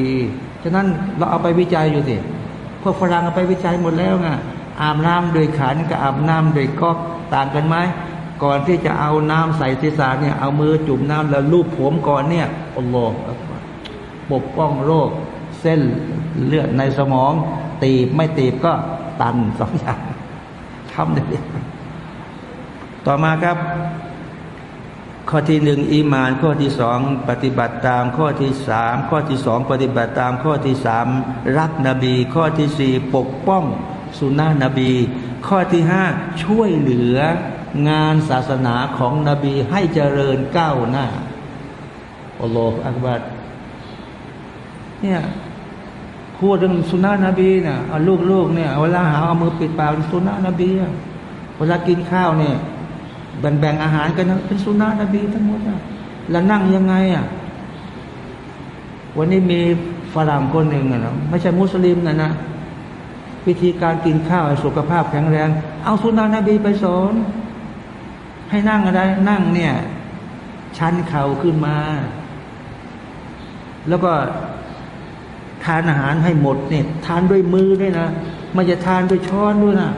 ฉะนั้นเราเอาไปวิจัยอยู่สิพวกฝรั่งเอาไปวิจัยหมดแล้วไงอาบน้ำโดยขันกับอาบน้ำโดยก๊อกต่างกันไหมก่อนที่จะเอาน้ำใส่ศีรษะเนี่ยเอามือจุ่มน้ำแล้วลูบผมก่อนเนี่ยอัลลอฮฺปกป้องโรค เส้นเลือดในสมอง ตีบไม่ตีบก็ตันสองอย่างทำได้ต่อมาครับ ข้อที่หนึ่งอีมาน ข้อที่สองปฏิบัติตาม ข้อที่สามข้อที่สองปฏิบัติตาม ข้อที่สามรักนบี ข้อที่สี่ปกป้องสุนนะนบี ข้อที่ห้าช่วยเหลืองานศาสนาของนบีให้เจริญก้าวหน้าอัลลอฮฺอักบัดเนี่ยพูดเรื่องสุนนะนบีเนี่ยลูกๆเนี่ยเวลาหาเอามือปิดปากสุนนะนบีเวลากินข้าวเนี่ย แบ่งแบ่งอาหารกันนะเป็นสุนานะบีทั้งหมดนะแล้วนั่งยังไงอะวันนี้มีฝรั่งคนหนึ่งนะไม่ใช่มุสลิมนะนะวิธีการกินข้าวสุขภาพแข็งแรง เอาสุนานะบีไปสอน ให้นั่งอะไร นั่งเนี่ย ชันเข่าขึ้นมา แล้วก็ทานอาหารให้หมดเนี่ยทานด้วยมือด้วยนะไม่จะทานด้วยช้อนด้วยนะ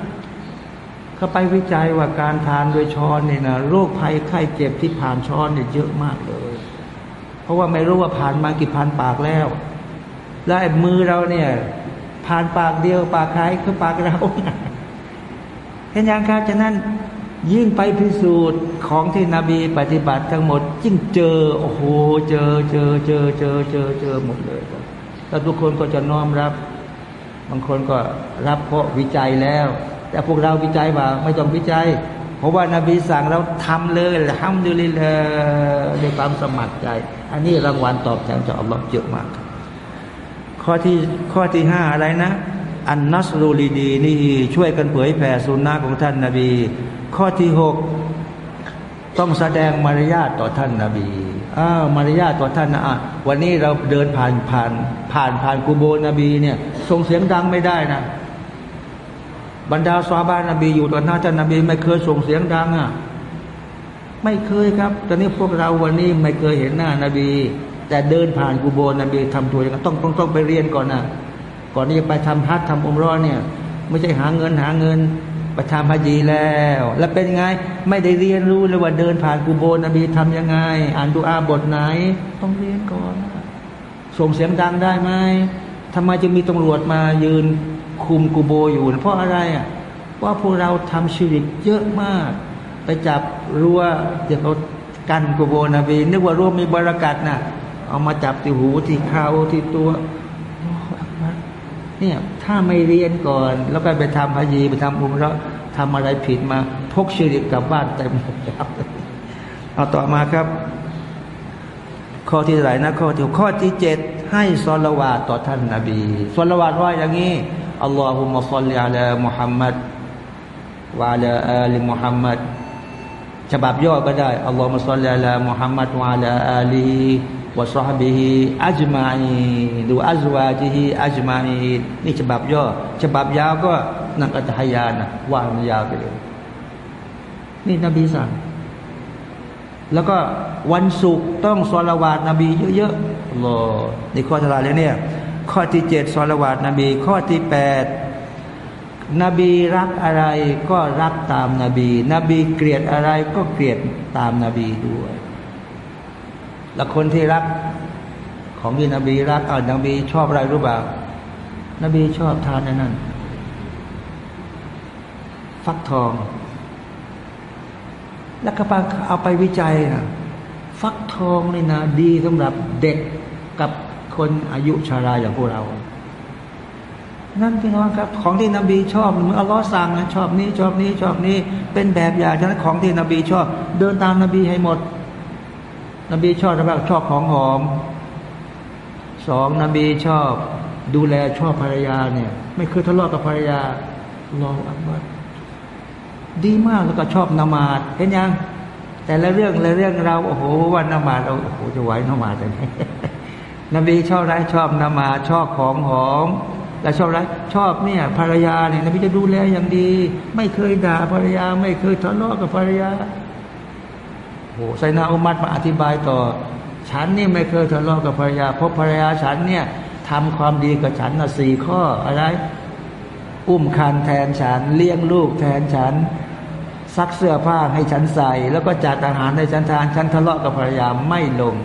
ก็ไปวิจัยว่าการทานโดยช้อนเนี่ยนะโรคภัยไข้เจ็บที่ผ่านช้อนเนี่ยเยอะมากเลย เพราะว่าไม่รู้ว่าผ่านมากี่พันปากแล้ว แล้วมือเราเนี่ย ผ่านปากเดียวปากใครคือปากเราเห็นอย่างครับฉะนั้นยิ่งไปพิสูจน์ของที่นบีปฏิบัติทั้งหมดยิ่งเจอโอ้โหเจอเจอเจอเจอเจอเจอหมดเลยแล้วทุกคนก็จะน้อมรับ บางคนก็รับเพราะวิจัยแล้ว แต่พวกเราวิจัยว่าไม่ต้องวิจัย เพราะว่านาบีสั่งเราทำเลยทำดูเลยด้วยความสมัครใจ อันนี้รางวัลตอบแทนจากอัลลอฮ์เยอะมาก ข้อที่ข้อที่ห้าอะไรนะ อันนัสรูลีดีนี่ช่วยกันเผยแผ่สุนนะของท่านนาบี ข้อที่หกต้องแสดงมารยาทต่อท่านนาบีอ้ามารยาทต่อท่านนะวันนี้เราเดินผ่านผ่านผ่านผ่านกูโบนบีเนี่ยส่งเสียงดังไม่ได้นะ บรรดาซาบานนบีอยู่ต่อหน้าท่านนบี ไม่เคยส่งเสียงดังอะไม่เคยครับ ตอนนี้พวกเราวันนี้ไม่เคยเห็นหน้านบี แต่เดินผ่านกูโบนบีทำตัวอย่างต้องต้องต้องไปเรียนก่อนนะก่อนที่จะไปทำฮัททำอุมรอเนี่ย ไม่ใช่หาเงินหาเงินไปทำพจีแล้ว แล้วเป็นไง ไม่ได้เรียนรู้เลยว่าเดินผ่านกูโบนบีทํำยังไง อ่านดูอาบทไหน ต้องเรียนก่อน ส่งเสียงดังได้ไหมทำไมจึงมีตำรวจมายืน คุมกูโบอยู่ เพราะอะไรอะว่าพวกเราทำชีวิตเยอะมาก ไปจับรั้วเดี๋ยวเขากันกูโบนบีนึกว่ารั้วมีบรากัดนะ่ะเอามาจับที่หูที่เขาที่ตัวเนี่ยถ้าไม่เรียนก่อน แล้วไปไปทำพยีไปทำอุมระทำอะไรผิดมาพกชีริกกลับบ้านเต็มหมดครับเอาต่อมาครับ ข้อที่ไหนนะข้อที่ข้อที่เจ็ดให้สลวาต่อท่านนาบีสลวาว่าอย่างนี้ อัลลอฮุมะซัลลิอัลามุฮัมมัดวะลาอัลมุฮัมมัดฉบับย่อก็ได้อัลลอฮุมะซัลลิอัลามุฮัมมัดวะลาอัลีวะซอฮบิฮิอัจมาอีดูอัจวาจิฮิอัจมาอีนี่ฉบับย่อฉบับยาวก็นักอัตฮยานะว่านยาวไปเลยนี่นบีสั่งแล้วก็วันศุกร์ต้องสละวาดนบีเยอะๆรอนี่ข้อทลายแล้วเนี่ย ข้อที่เจ็ดสละวาดนบี ข้อที่แปดนบีรักอะไรก็รักตามนาบี นบีเกลียดอะไรก็เกลียดตามนาบีด้วย แล้วคนที่รักของที่นบีรักอ่านบีชอบอะไรรู้เปล่านบีชอบทานนั่นฟักทอง แล้วก็เอาไปวิจัยนะฟักทองนี่นะ ดีสำหรับเด็กกับ คนอายุชาราอย่างพวกเรา นั่นพี่น้องครับ ของที่นบีชอบเมื่ออัลลอฮ์สั่งนะชอบนี้ชอบนี้ชอบนี้ เป็นแบบอย่างฉะนั้นของที่นบีชอบ เดินตามนบีให้หมด นบีชอบอะไรบ้างชอบของหอมสองนบีชอบดูแลชอบภรรยาเนี่ย ไม่เคยทะเลาะกับภรรยารออักบัดดีมากแล้วก็ชอบนมาดเห็นยัง แต่ละเรื่องละเรื่องเราโอ้โหว่านมาดเราโอ้โหจะไหวนมาดแต่น นบีชอบอะไรชอบนมาชอบของหอมและชอบอะไรชอบเนี่ยภรรยาเนี่ยนบีจะดูแลอย่างดี ไม่เคยด่าภรรยา ไม่เคยทะเลาะกับภรรยาโอ้ไซนาอุมัดมาอธิบายต่อ ฉันนี่ไม่เคยทะเลาะกับภรรยา เพราะภรรยาฉันเนี่ยทำความดีกับฉันนะสี่ข้ออะไร อุ้มคันแทนฉัน เลี้ยงลูกแทนฉัน ซักเสื้อผ้าให้ฉันใส่ แล้วก็จัดอาหารให้ฉันทาน ฉันทะเลาะกับภรรยาไม่ลง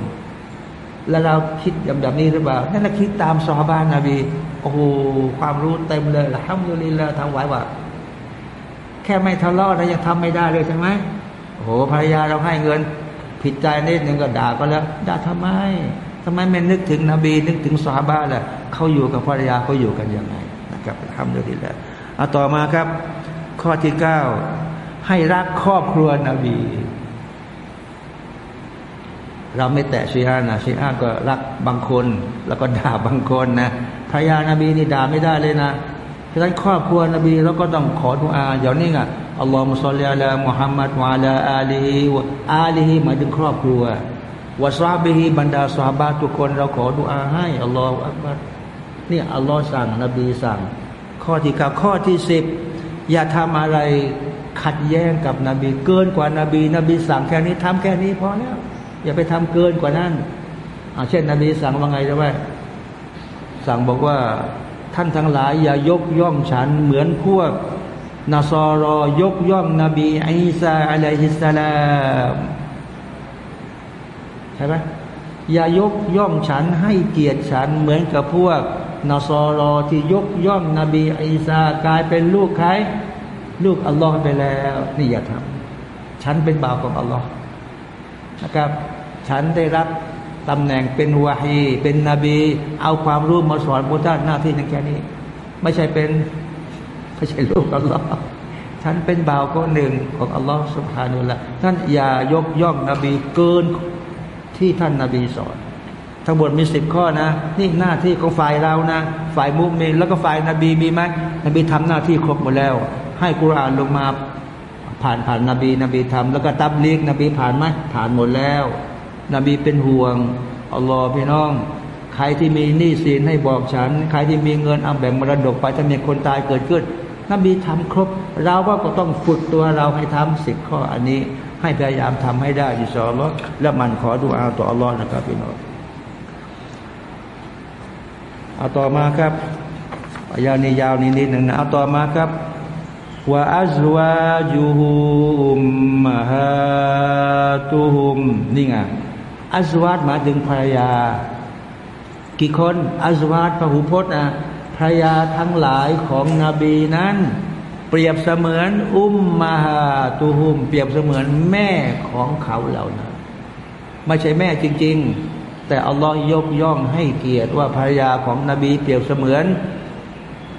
แล้วเราคิดแบบนี้หรือเปล่านั่นเราคิดตามซอบ้านนบีโอ้โหความรู้เต็มเลยละทำอยู่ลีละทำไหวว่าแค่ไม่ทะเลาะนะยังทำไม่ได้เลยใช่ไหมโอ้โหภรรยาเราให้เงิน ผิดใจนิดนึงก็ด่าก็แล้วด่าทำไมทำไมไม่นึกถึงนบี นึกถึงสาบ้าล่ะเขาอยู่กับภรรยาเขาอยู่กันยังไงนะครับทำด้วยดีแล้วเอาต่อมาครับ ข้อที่เก้าให้รักครอบครัวนบี เราไม่แตะชีอานะชีอาก็รักบางคน แล้วก็ด่าบางคนนะภรรยานาบีนี่ด่าไม่ได้เลยนะฉะนั้นครอบครัวนบีเราก็ต้องขอดุอาอย่างนี้ไงอัลลอฮฺมุสลิลามุฮัมมัดวะลาอาลีฮิวอาลีฮิหมายถึงครอบครัววะซาบิฮิบรรดาสาบาทุกคนเราขอดุอาให้อัลลอฮฺอักบัรนี่อัลลอฮ์สั่งนบีสั่ง ข้อที่เก้าข้อที่สิบอย่าทำอะไรขัดแย้งกับนบี เกินกว่านาบี นบีสั่งแค่นี้ทำแค่นี้พอแล้ว อย่าไปทำเกินกว่านั้นเช่นนบีสั่งว่าไงจะว่าสั่งบอกว่าท่านทั้งหลาย อย่ายกย่องฉันเหมือนพวกนสรอยกย่องนบีอิสาอะลัยฮิสสลามใช่ไหมอย่ายกย่องฉันให้เกียรติฉันเหมือนกับพวกนสรอที่ยกย่องนบีอิสากลายเป็นลูกใครลูกอัลลอฮ์ไปแล้ว นี่อย่าทำฉันเป็นบ่าวของอัลลอฮ์นะครับ ฉันได้รับตำแหน่งเป็นวาฮีเป็นนบี เอาความรู้มาสอนพุทธหน้าที่นั้นแค่นี้ ไม่ใช่เป็นไม่ใช่ลูกอัลลอฮ์ฉันเป็นบ่าวคนหนึ่งของอัลลอฮ์สุบฮานุลละท่านอย่ายกย่องนบีเกินที่ท่านนาบีสอน ทั้งหมดมีสิบข้อนะ นี่หน้าที่ของฝ่ายเรานะ ฝ่ายมุสลิมแล้วก็ฝ่ายนบีมีไหมนบีทำหน้าที่ครบหมดแล้ว ให้กุรอานลงมาผ่านผ่านนบีนบีทำแล้วก็ตับลีกนบีผ่านไหมผ่านหมดแล้ว นบีเป็นห่วงอัลลอฮ์พี่น้อง ใครที่มีหนี้สินให้บอกฉัน ใครที่มีเงินเอาแบ่งมรดกไปถ้ามีคนตายเกิดขึ้น นบีทำครบ เราก็ต้องฝึกตัวเราให้ทำสิบข้ออันนี้ ให้พยายามทำให้ได้อินชาอัลลอฮ์แล้วมันขอดูอาต่ออัลลอฮ์นะครับพี่น้องเอาต่อมาครับยาวนี้ยาวนี้นิดหนึ่งนะเอาต่อมาครับว่าอัจวาจูฮุมมฮาตุฮุมนี่ไง อัจวาดหมายถึงภรรยา กี่คนอัจวาดพระหูพจน์นะภรรยาทั้งหลายของนบีนั้น เปรียบเสมือนอุมมาฮาตุฮุม เปรียบเสมือนแม่ของเขาเหล่านั้นไม่ใช่แม่จริง ๆ แต่อัลลอฮ์ยกย่องให้เกียรติว่าภรรยาของนบีเปรียบเสมือน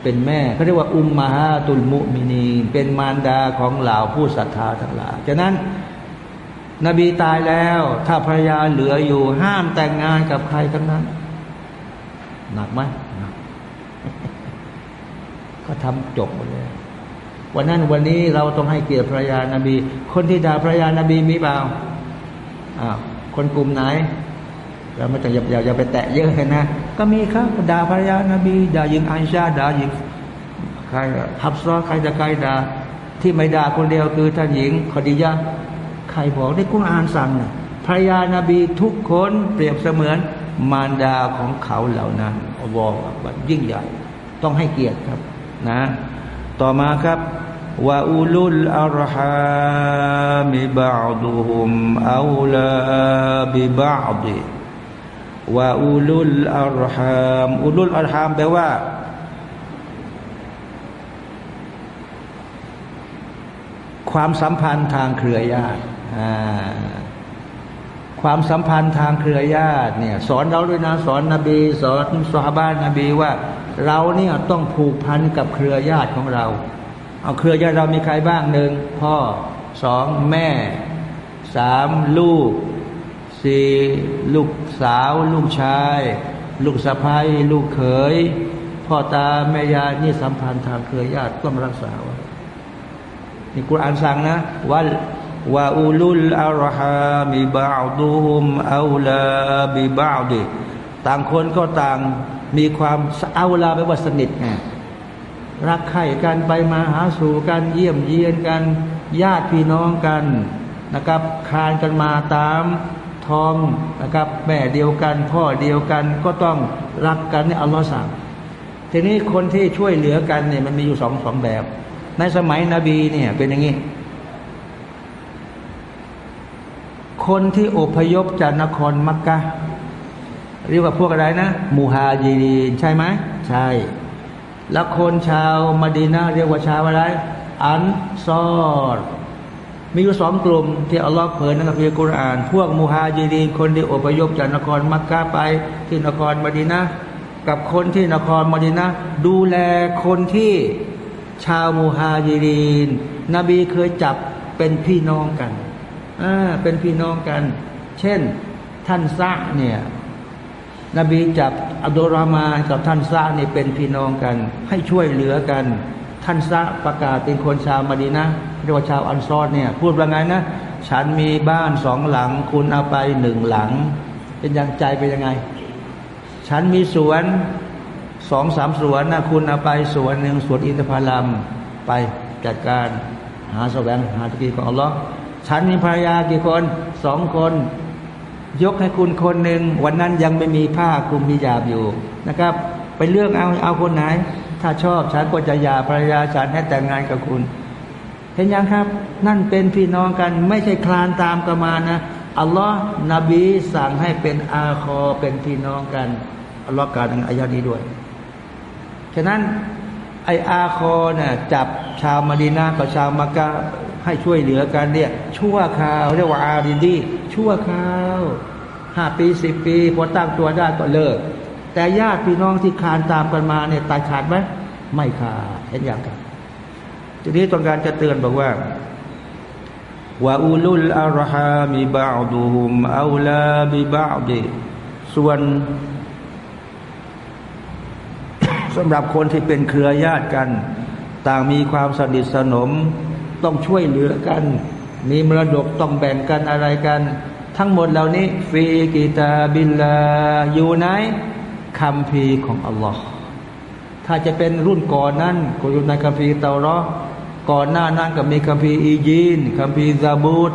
เป็นแม่เขาเรียกว่าอุมมาฮาตุลมุมินี เป็นมารดาของเหล่าผู้ศรัทธาทั้งหลายฉะนั้น นบีตายแล้ว ถ้าภรรยาเหลืออยู่ ห้ามแต่งงานกับใครทั้งนั้น หนักไหมหนักก็ทำจบหมดเลยวันนั้นวันนี้เราต้องให้เกียรติภรรยานาบี คนที่ด่าภรรยานาบีมีเปล่าอ้าวคนกลุ่มไหนเราไม่ต้องอย่าอย่าอย่าไปแตะเยอะนะ ก็มีครับด่าภรรยานาบีด่ายิงอันชาด่ายิงใครฮับซอใครจะใครด่าที่ไม่ด่าคนเดียวคือท่านหญิงขอดียะ ใครบอกได้กุณอ่านสั่งภรรยานาบีทุกคนเปรียบเสมือนมารดาของเขาเหล่านั้นอัลลอฮฺยิ่งใหญ่ ต้องให้เกียรติครับนะ ต่อมาครับว่าอุลุลอารฮามิบาดุฮุมอาลาบิบาดิว่าอุลุลอารฮามอุลุลอารฮามแปลว่าความสัมพันธ์ทางเครือญาติ ความสัมพันธ์ทางเครือญาติเนี่ย สอนเราด้วยนะสอนนบี สอนสฮาบานนบีว่า เราเนี่ยต้องผูกพันกับเครือญาติของเรา เอาเครือญาติเรามีใครบ้างหนึ่งพ่อสองแม่สามลูกสี่ลูกสาว ลูกชาย ลูกสะพ้ายลูกเขย พ่อตาแม่ยายนี่สัมพันธ์ทางเครือญาติต้องรักษาไว้นี่กุรอานสั่งนะว่า ว่าอุลุลอารฮามีบาดูฮุมอาลาบิบาดิต่างคนก็ต่างมีความเอาลาไปว่าสนิทไงรักใคร่กันไปมาหาสู่กันเยี่ยมเยียนกันญาติพี่น้องกันนะครับคานกันมาตามท้องนะครับแม่เดียวกัน พ่อเดียวกันก็ต้องรักกันนี่อัลลอฮ์สั่งทีนี้คนที่ช่วยเหลือกันเนี่ยมันมีอยู่สองสองแบบ ในสมัยนบีเนี่ยเป็นอย่างนี้ คนที่อพยพจากนครมักกะเรียกว่าพวกอะไรนะมูฮาจีรีนใช่ไหมใช่ แล้วคนชาวมาดีนาเรียกว่าชาวอะไร อันซอรมีอยู่สองกลุ่มที่อัลลอฮ์เผยในคัมภีร์กุรอาน พวกมูฮาจีรีนคนที่อพยพจากนครมักกะไป ที่นครมาดีนากับคนที่นครมาดีนาดูแลคนที่ชาวมูฮาจีรีนนบีเคยจับเป็นพี่น้องกัน อ่าเป็นพี่น้องกัน เช่นท่านซะเนี่ยนบีจับอับดุลรามากับท่านซะนี่เป็นพี่น้องกัน ให้ช่วยเหลือกัน ท่านซะประกาศเป็นคนชาวมาดีนะเรียกว่าชาวอันซอดเนี่ยพูดว่าไงนะ ฉันมีบ้านสองหลัง คุณเอาไปหนึ่งหลัง เป็นยังใจเป็นยังไง ฉันมีสวนสองสามสวนนะคุณเอาไปสวนหนึ่งสวนอินทผลัมไปจัดการหาแสวงหาตะกี้ของอัลลอฮ์ ฉันมีภรรยากี่คนสองคน ยกให้คุณคนหนึ่งวันนั้นยังไม่มีผ้าคลุมมีหยาบอยู่นะครับ ไปเลือกเอาเอาคนไหน ถ้าชอบฉันก็จะหยาภรรยาฉันให้แต่งงานกับคุณ เห็นยังครับ นั่นเป็นพี่น้องกันไม่ใช่คลานตามกันมานะอัลลอฮ์นบีสั่งให้เป็นอาคอเป็นพี่น้องกันอัลลอฮ์กาวในอายะนี้ด้วยฉะนั้นไออาคอเนี่ยจับชาวมาดีนากับชาวมักกะ ให้ช่วยเหลือกันเนี่ย ชั่วคราวเรียกว่าอารินดีชั่วคราวห้าปีสิบปีพอตั้งตัวได้ก็เลิก แต่ญาติพี่น้องที่คานตามกันมาเนี่ยตายขาดไหมไม่ขาดเห็นอย่างกันทีนี้ต้องการจะเตือนบอกว่าว่าอุลุลอารฮามีบาดุฮุมอาลาบิบาดีส่วนสำหรับคนที่เป็นเครือญาติกัน ต่างมีความสนิทสนม ต้องช่วยเหลือกัน มีมรดกต้องแบ่งกันอะไรกัน ทั้งหมดเหล่านี้ฟีกิตาบิลลาอยู่ในคำพีของอัลลอฮ์ถ้าจะเป็นรุ่นก่อนนั้นก็อยู่ในคัมภีร์เตารอก่อนหน้านั้นก็มีคัมภีร์อียีนคัมภีร์ซาบูต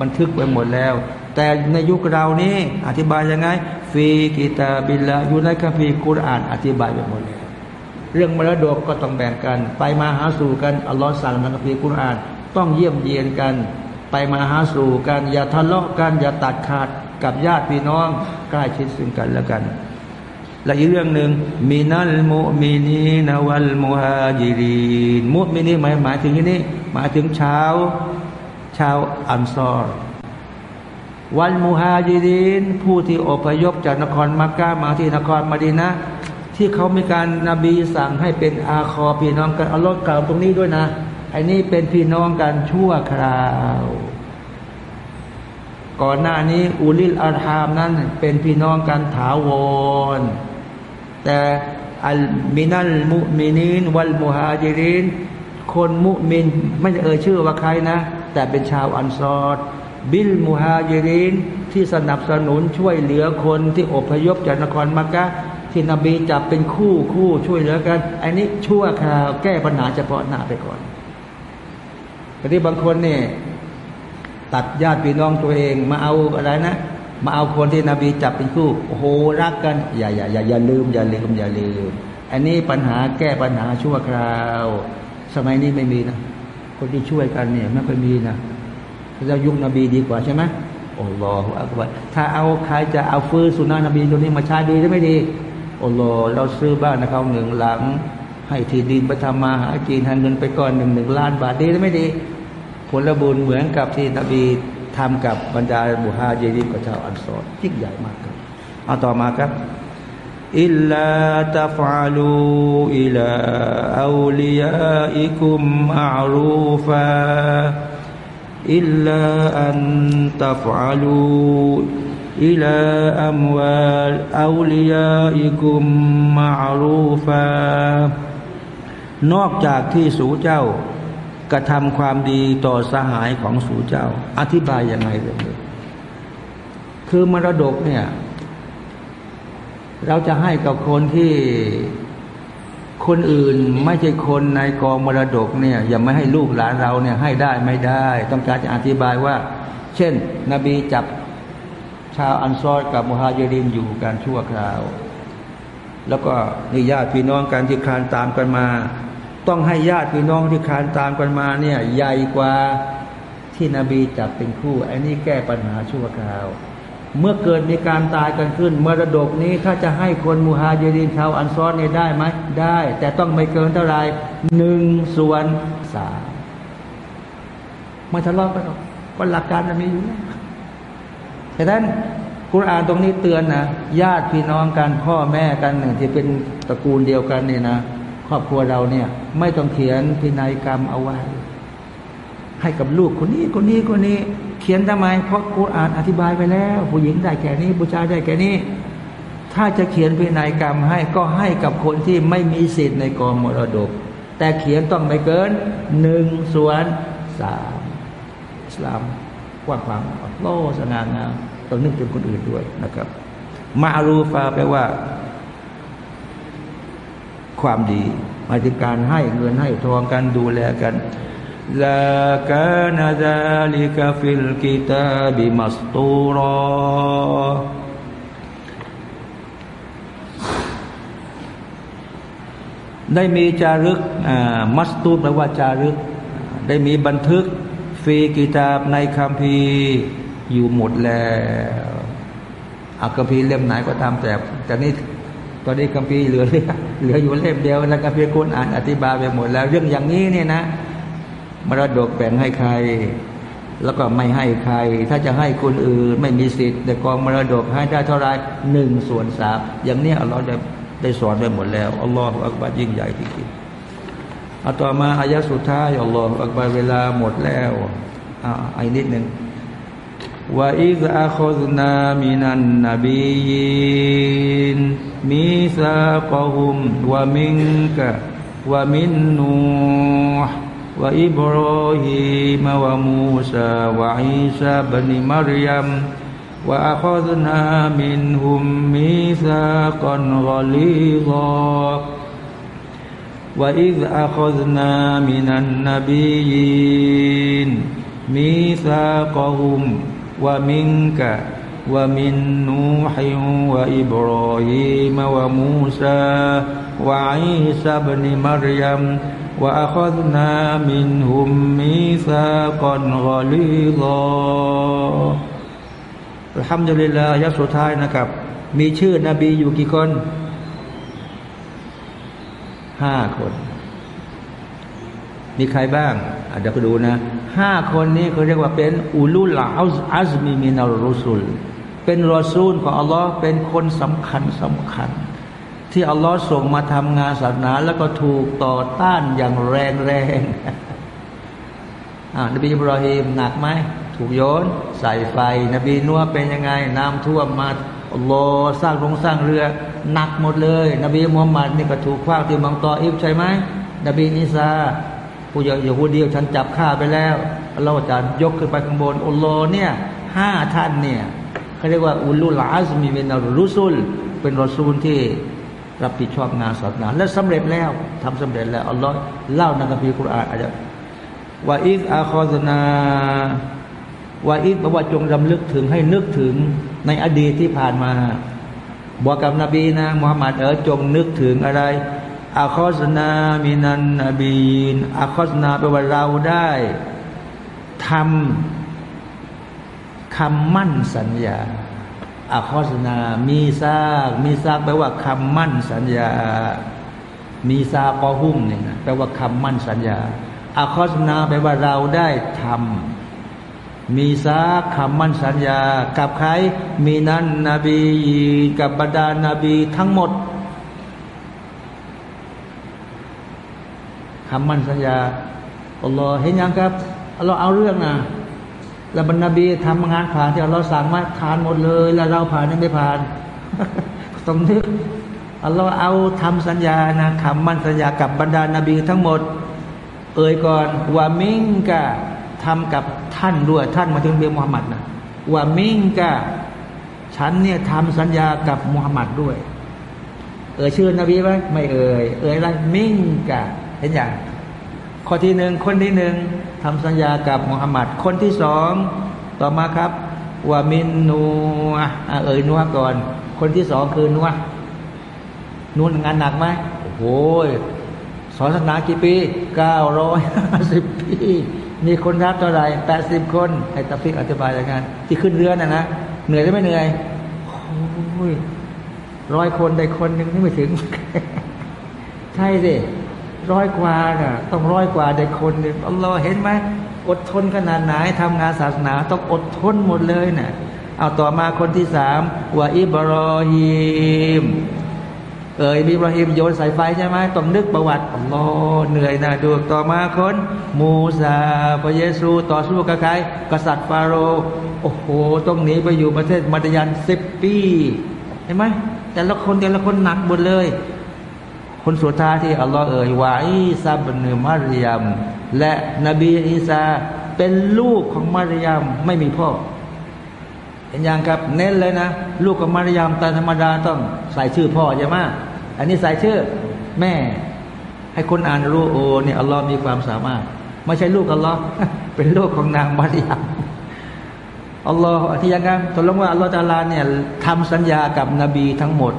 บันทึกไปหมดแล้ว แต่ในยุคเรานี้อธิบายยังไงฟีกิตาบิลลาอยู่ในคัมภีร์กุรอานอธิบายไปหมดแล้ว เรื่องมรดกก็ต้องแบ่งกัน ไปมาหาสู่กันอัลลอฮ์สั่งในคัมภีร์กุรอาน ต้องเยี่ยมเยียนกัน ไปมาหาสู่กัน อย่าทะเลาะกัน อย่าตัดขาดกับญาติพี่น้องใกล้ชิดซึ่งกันและกัน และอีกเรื่องหนึ่งมินัลมุมินีนวัลมุฮาจิรีนมุมินีหมายหมายถึงที่นี้หมายถึงชาวชาวอันซอรวันมุฮาจิรินผู้ที่อพยพจากนครมักกะมาที่นครมาดีนะ ที่เขามีการนบีสั่งให้เป็นอาคอพี่น้องกันอัลลอฮ์กล่าวตรงนี้ด้วยนะไอ้นี่เป็นพี่น้องกันชั่วคราว ก่อนหน้านี้อูลิลอาร์ฮามนั้นเป็นพี่น้องกันถาวร แต่อัลมินัลมุมินินวัลมุฮาจิรินคนมุมินไม่เอ่ยชื่อว่าใครนะ แต่เป็นชาวอันซอดบิลมุฮาจิรินที่สนับสนุนช่วยเหลือคนที่อพยพจากนครมักกะ ที่นบีจับเป็นคู่คู่ช่วยเหลือกัน อันนี้ชั่วคราวแก้ปัญหาเฉพาะหน้าไปก่อนแต่ที่บางคนเนี่ยตัดญาติพี่น้องตัวเอง มาเอาอะไรนะ มาเอาคนที่นบีจับเป็นคู่โอ้โหรักกัน อย่าอย่าอย่าอย่าลืม อย่าลืมอย่าลืม อันนี้ปัญหาแก้ปัญหาชั่วคราว สมัยนี้ไม่มีนะคนที่ช่วยกันเนี่ยไม่ค่อยมีนะเรายุคนบีดีกว่าใช่ไหมโอ้โหอักบัถ้าเอาใครจะเอาฟื้นสุนานะบีตัวนี้มาใช้ดีได้ไม่ดี โอ้โหเราซื้อบ้านนะเขาหนึ่งหลัง ให้ที่ดินไปทำมาหาจีนหันเงินไปก่อนหนึ่งหนึ่งล้านบาทดีได้ไม่ดี ผลบุญเหมือนกับที่นบีทำกับบรรดาบุฮาเจรินกับชาวอันซอรยิ่งใหญ่มากครับเอาต่อมาครับอิลลาตฟาลูอิลาอูลียาอิคุมอารูฟาอิลลาอันตฟาลู อิลาอัมวาลอูลียาอิคุมมารูฟานอกจากที่สูเจ้ากระทำความดีต่อสหายของสูเจ้า อธิบายยังไงเรื่องนี้คือมรดกเนี่ย เราจะให้กับคนที่คนอื่นไม่ใช่คนในกองมรดกเนี่ย อย่าไม่ให้ลูกหลานเราเนี่ยให้ได้ไม่ได้ ต้องการจะอธิบายว่า เช่น นบีจับ ชาวอันซอดกับมุฮาเจรินอยู่การชั่วคราว แล้วก็นี่ญาติพี่น้องกันที่คลานตามกันมา ต้องให้ญาติพี่น้องที่คานตามกันมาเนี่ยใหญ่กว่าที่นบีจับเป็นคู่อันนี้แก้ปัญหาชั่วคราว เมื่อเกิดมีการตายกันขึ้นมรดกนี้ถ้าจะให้คนมูฮาเจรินชาวอันซอนเนี่ยได้ไหมได้ แต่ต้องไม่เกินเท่าไหร่หนึ่งส่วนสามไม่ทะเลาะกันหรอกเพราะหลักการมันมีอยู่แต่นั้นกุรอานตรงนี้เตือนนะญาติพี่น้องกันพ่อแม่กันหนึ่งที่เป็นตระกูลเดียวกันเนี่ยนะครอบครัวเราเนี่ย ไม่ต้องเขียนพินัยกรรมเอาไว้ ให้กับลูกคนนี้คนนี้คนนี้ เขียนทำไม เพราะกูอ่านอธิบายไปแล้ว ผู้หญิงได้แค่นี้ผู้ชายได้แค่นี้ถ้าจะเขียนพินัยกรรมให้ก็ให้กับคนที่ไม่มีสิทธิ์ในกองมรดก แต่เขียนต้องไม่เกินหนึ่งส่วนสามอิสลาม กว้างขวางโลสง่างามต้องนึกถึงคนอื่นด้วยนะครับ มารูฟาแปลว่า ความดีหมายถึงการให้เงินให้ทองกันดูแลกันลากานาซาลิกาฟิลกิตาบิมัสตูรอได้มีจารึกมัสตูแปลว่าจารึก ได้มีบันทึก ฟีกิตาบในคัมภีร์อยู่หมดแล้วอักคัมภีร์เล่มไหนก็ตามแต่แต่นี้ตอนนี้คัมภีร์เหลือเหลืออยู่เล่มเดียวแล้วคัมภีร์คุณอ่านอธิบายไปหมดแล้ว เรื่องอย่างนี้เนี่ยนะมรดกแบ่งให้ใคร แล้วก็ไม่ให้ใคร ถ้าจะให้คนอื่นไม่มีสิทธิ์ แต่กองมรดกให้ได้เท่าไรหนึ่งส่วนสามอย่างนี้เราได้ได้สอนไปหมดแล้วอัลลอฮฺอักบารยิ่งใหญ่จริงๆ เอาต่อมาอายะสุดท้ายอัลลอฮฺอักบารเวลาหมดแล้วอ่าอีกนิดหนึ่งว่าอิซอาโคซนามินันนบียินมิซาคฮุมวามิงกะวามินนูห์วาอิบรอฮิมวามูซาวาอิซาบันิมารยัมว่าอัคซนามินฮุมมิซาคอนกอลีซอ وإذ أخذنا من النبيين ميثاقهم ومنك ومن نوح وإبراهيم وموسى وعيسى بن مريم وأخذنا منهم ميثاقا غليظا อัลฮัมดุลิลลาห์ยะสุดท้ายนะครับ มีชื่อนบีอยู่กี่คน ห้าคน มีใครบ้างเดี๋ยวไปดูนะห้าคนนี้เขาเรียกว่าเป็นอูลุลอาอัซมีมินารุสุลเป็นรอซูลของอัลลอฮ์เป็นคนสำคัญสำคัญ ที่อัลลอฮ์ส่งมาทำงานศาสนาแล้วก็ถูกต่อต้านอย่างแรงแรงอ่านบีอิบราฮิมหนักไหมถูกโยน ใส่ไฟ นบีนัวเป็นยังไง น้ำท่วมมาอัลลอฮ์สร้างโรงสร้างเรือ หนักหมดเลย นบีมุฮัมมัดนี่ก็ถูกคว้าที่มังตออิบใช่ไหมนบีนิซาผู้ยาฮูดียวฉันจับฆ่าไปแล้วเราจะยกขึ้นไปข้างบนอัลลอฮ์เนี่ยห้าท่านเนี่ยเขาเรียกว่าอุลุลอาสมีเมนารุสุลเป็นรอซูลที่รับผิดชอบงานศาสนาและสำเร็จแล้วทำสำเร็จแล้วอัลลอฮ์เล่าในคัมภีร์คุรานอาจจะว่าอิกอาคอซนาว่าอิกแปลว่าจงรำลึกถึงให้นึกถึงในอดีตที่ผ่านมา บอกกับนบีนะมุฮัมมัดเออจงนึกถึงอะไรอาคอสนามินันนบีนอาคอสนาแปลว่าเราได้ทำคำมั่นสัญญาอาคอสนา มีซากมีซากแปลว่าคำมั่นสัญญา มีซาปอหุ้มเนี่ยนะแปลว่าคำมั่นสัญญาอาคอสนาแปลว่าเราได้ทำ มีซาคำมั่นสัญญา กับใคร มีนั้นนบีกับบรรดานาบีทั้งหมดคำมั่นสัญญาอัลลอฮ์เห็นยังครับอัลลอฮ์เอาเรื่องนะแล้วบรรดาบีทำงานผ่านที่อัลลอฮ์สั่งมาทานหมดเลย แล้วเราผ่านยังไม่ผ่านต้องนึกอัลลอฮ์เอาทำสัญญานะคำมั่นสัญญากับบรรดานาบีทั้งหมด เอ่ยก่อนว่ามิงกะทำกับ ท่านด้วยท่านมาถึงเบียมุฮัมมัดนะว่ามิงกะฉันเนี่ยทำสัญญากับมุฮัมมัดด้วย เอ่ยชื่อนบีไหมไม่เอ่ยเอ่ยอะไรมิงกะเห็นอย่างข้อที่หนึ่งคนที่หนึ่งทำสัญญากับมุฮัมมัดคนที่สองต่อมาครับว่ามินนัวเอ่ยนัวก่อน คนที่สองคือนัวนุ่นงานหนักไหมโอ้โหสอนศาสนากี่ปีเก้าร้อยสิบปี มีคนรับเท่าไหร่แปดสิบคนให้ตาฟิกอธิบายอย่างนั้นที่ขึ้นเรือนะนะเหนื่อยหรือไม่เหนื่อยโอ้ยร้อยคนได้คนหนึ่งไม่ถึง ใช่สิร้อยกว่าน่ะ ต้องร้อยกว่าได้คนหนึ่งอัลลอฮ์เห็นไหมอดทนขนาดไหนทำงานศาสนาต้องอดทนหมดเลยนะ่ะเอาต่อมาคนที่สามว่าอิบรอฮิม เอ่ยอิบราฮิมโยนสายไฟใช่ไหมต้องนึกประวัติอัลลอฮ์เหนื่อยนะดูต่อมาคนมูซาพระเยซูต่อสู้กับใครกษัตริย์ฟาโรห์โอ้โหต้องหนีไปอยู่ประเทศมัตยันสิบปีเห็นไหมแต่ละคนแต่ละคนหนักหมดเลย คนสุดท้ายที่อัลลอฮ์เอ่ยวาอีซาบเนมารยม และนบีอีสาเป็นลูกของมารยมไม่มีพ่อ เห็นยังครับเน้นเลยนะ ลูกของมารยมตามธรรมดาต้องใส่ชื่อพ่อใช่ไหมอันนี้ใส่ชื่อแม่ ให้คนอ่านรู้โอ้เนี่ยอัลลอฮ์มีความสามารถ ไม่ใช่ลูกอัลลอฮ์เป็นลูกของนางมารยมอัลลอฮ์ที่ยังไงตกลงว่าอัลลอฮ์ตาลาเนี่ยทำสัญญากับนบีทั้งหมด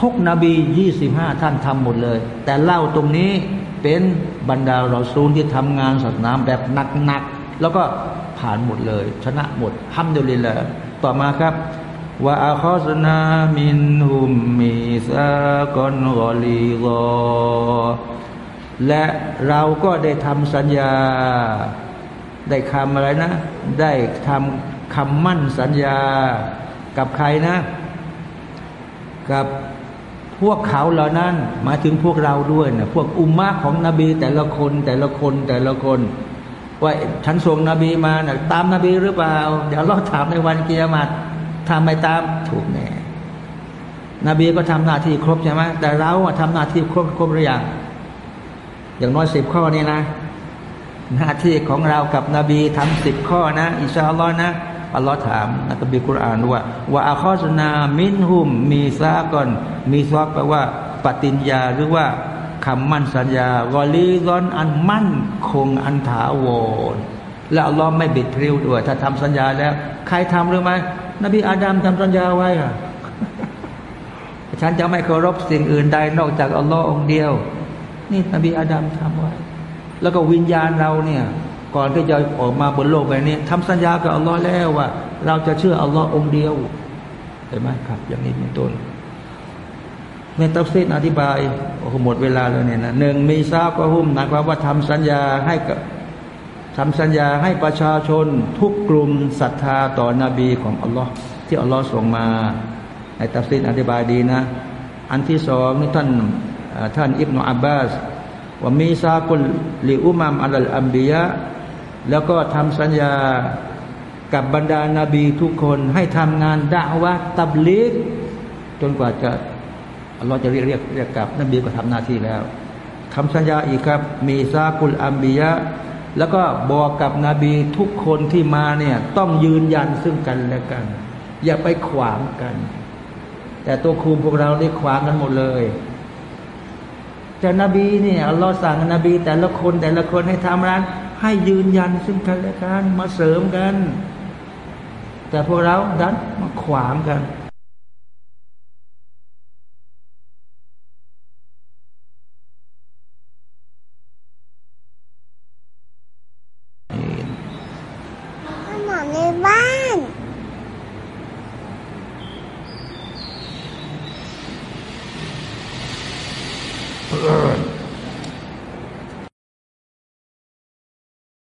ทุกนบียี่สิบห้าท่านทำหมดเลย แต่เล่าตรงนี้เป็นบรรดาเราซูลที่ทำงานศาสนาแบบหนักๆแล้วก็ผ่านหมดเลย ชนะหมดห้ามเดลิละ ต่อมาครับว่าอาคอสนามินหุมมีซากอนกอลีกอและเราก็ได้ทำสัญญา ได้คำอะไรนะ ได้ทำคำมั่นสัญญา กับใครนะ กับพวกเขาเหล่านั้นมาถึงพวกเราด้วยนะพวกอุมมะของนบีแต่ละคนแต่ละคนแต่ละคน ว่าฉันส่งนบีมานะตามนบีหรือเปล่า เดี๋ยวเราถามในวันเกียรติทำไม่ตามถูกแน่นบีก็ทำหน้าที่ครบใช่ไหมแต่เราอะทำหน้าที่ครบครบหรือยังอย่างน้อยสิบข้อนี่นะ หน้าที่ของเรากับนบีทำสิบข้อนะ อิชาอัลลอฮ์นะอัลลอฮ์ถามนักบิคุรอานว่าว่าอาคอสนามินหุม มีซาก่อนมีซอกแปลว่า ปฏิญญาหรือว่า คำมั่นสัญญากอลีร้อนอันมั่นคงอันถาวรและอัลลอฮ์ไม่บิดพริ้วด้วย ถ้าทำสัญญาแล้ว ใครทำหรือไม่นบีอาดัมทำสัญญาไว้อะฉันจะไม่เคารพสิ่งอื่นใดนอกจากอัลลอฮ์องเดียว นี่นบีอาดัมทำไว้ แล้วก็วิญญาณเราเนี่ยก่อนที่จะออกมาบนโลกใบนี้ทำสัญญากับอัลลอฮ์แล้วว่า เราจะเชื่ออัลลอฮ์องเดียวเห็นไหมครับ อย่างนี้เป็นต้น ในตัฟซีดอธิบายโอ้โหหมดเวลาแล้วเนี่ยนะหนึ่งมีซาก็หุ้มหมายความว่าทำสัญญาให้กับทำสัญญาให้ประชาชนทุกกลุ่มศรัทธาต่อนบีของอัลลอฮ์ที่อัลลอฮ์ส่งมาในตัฟซีดอธิบายดีนะ อันที่สองนี่ท่านท่านอิบนาอับบาสว่ามีซากุลลิอุมัมอัลอัมบียะแล้วก็ทำสัญญากับบรรดานาบีทุกคนให้ทำงานด่าวะตับลิกจนกว่าจะ อัลลอฮ์จะเรียกเรียกเรียกกลับนบีก็ทำหน้าที่แล้วทำสัญญาอีกครับ มีซากุลอัมบียะแล้วก็บอกกับนบีทุกคนที่มาเนี่ยต้องยืนยันซึ่งกันและกัน อย่าไปขวางกัน แต่ตัวคุมพวกเราได้ขวางกันหมดเลยจะนบีเนี่ยอัลลอฮ์สั่งนบี แต่ละคนแต่ละคนให้ทำร้านให้ยืนยันซึ่งกันและกันมาเสริมกัน แต่พวกเราดันมาขวางกัน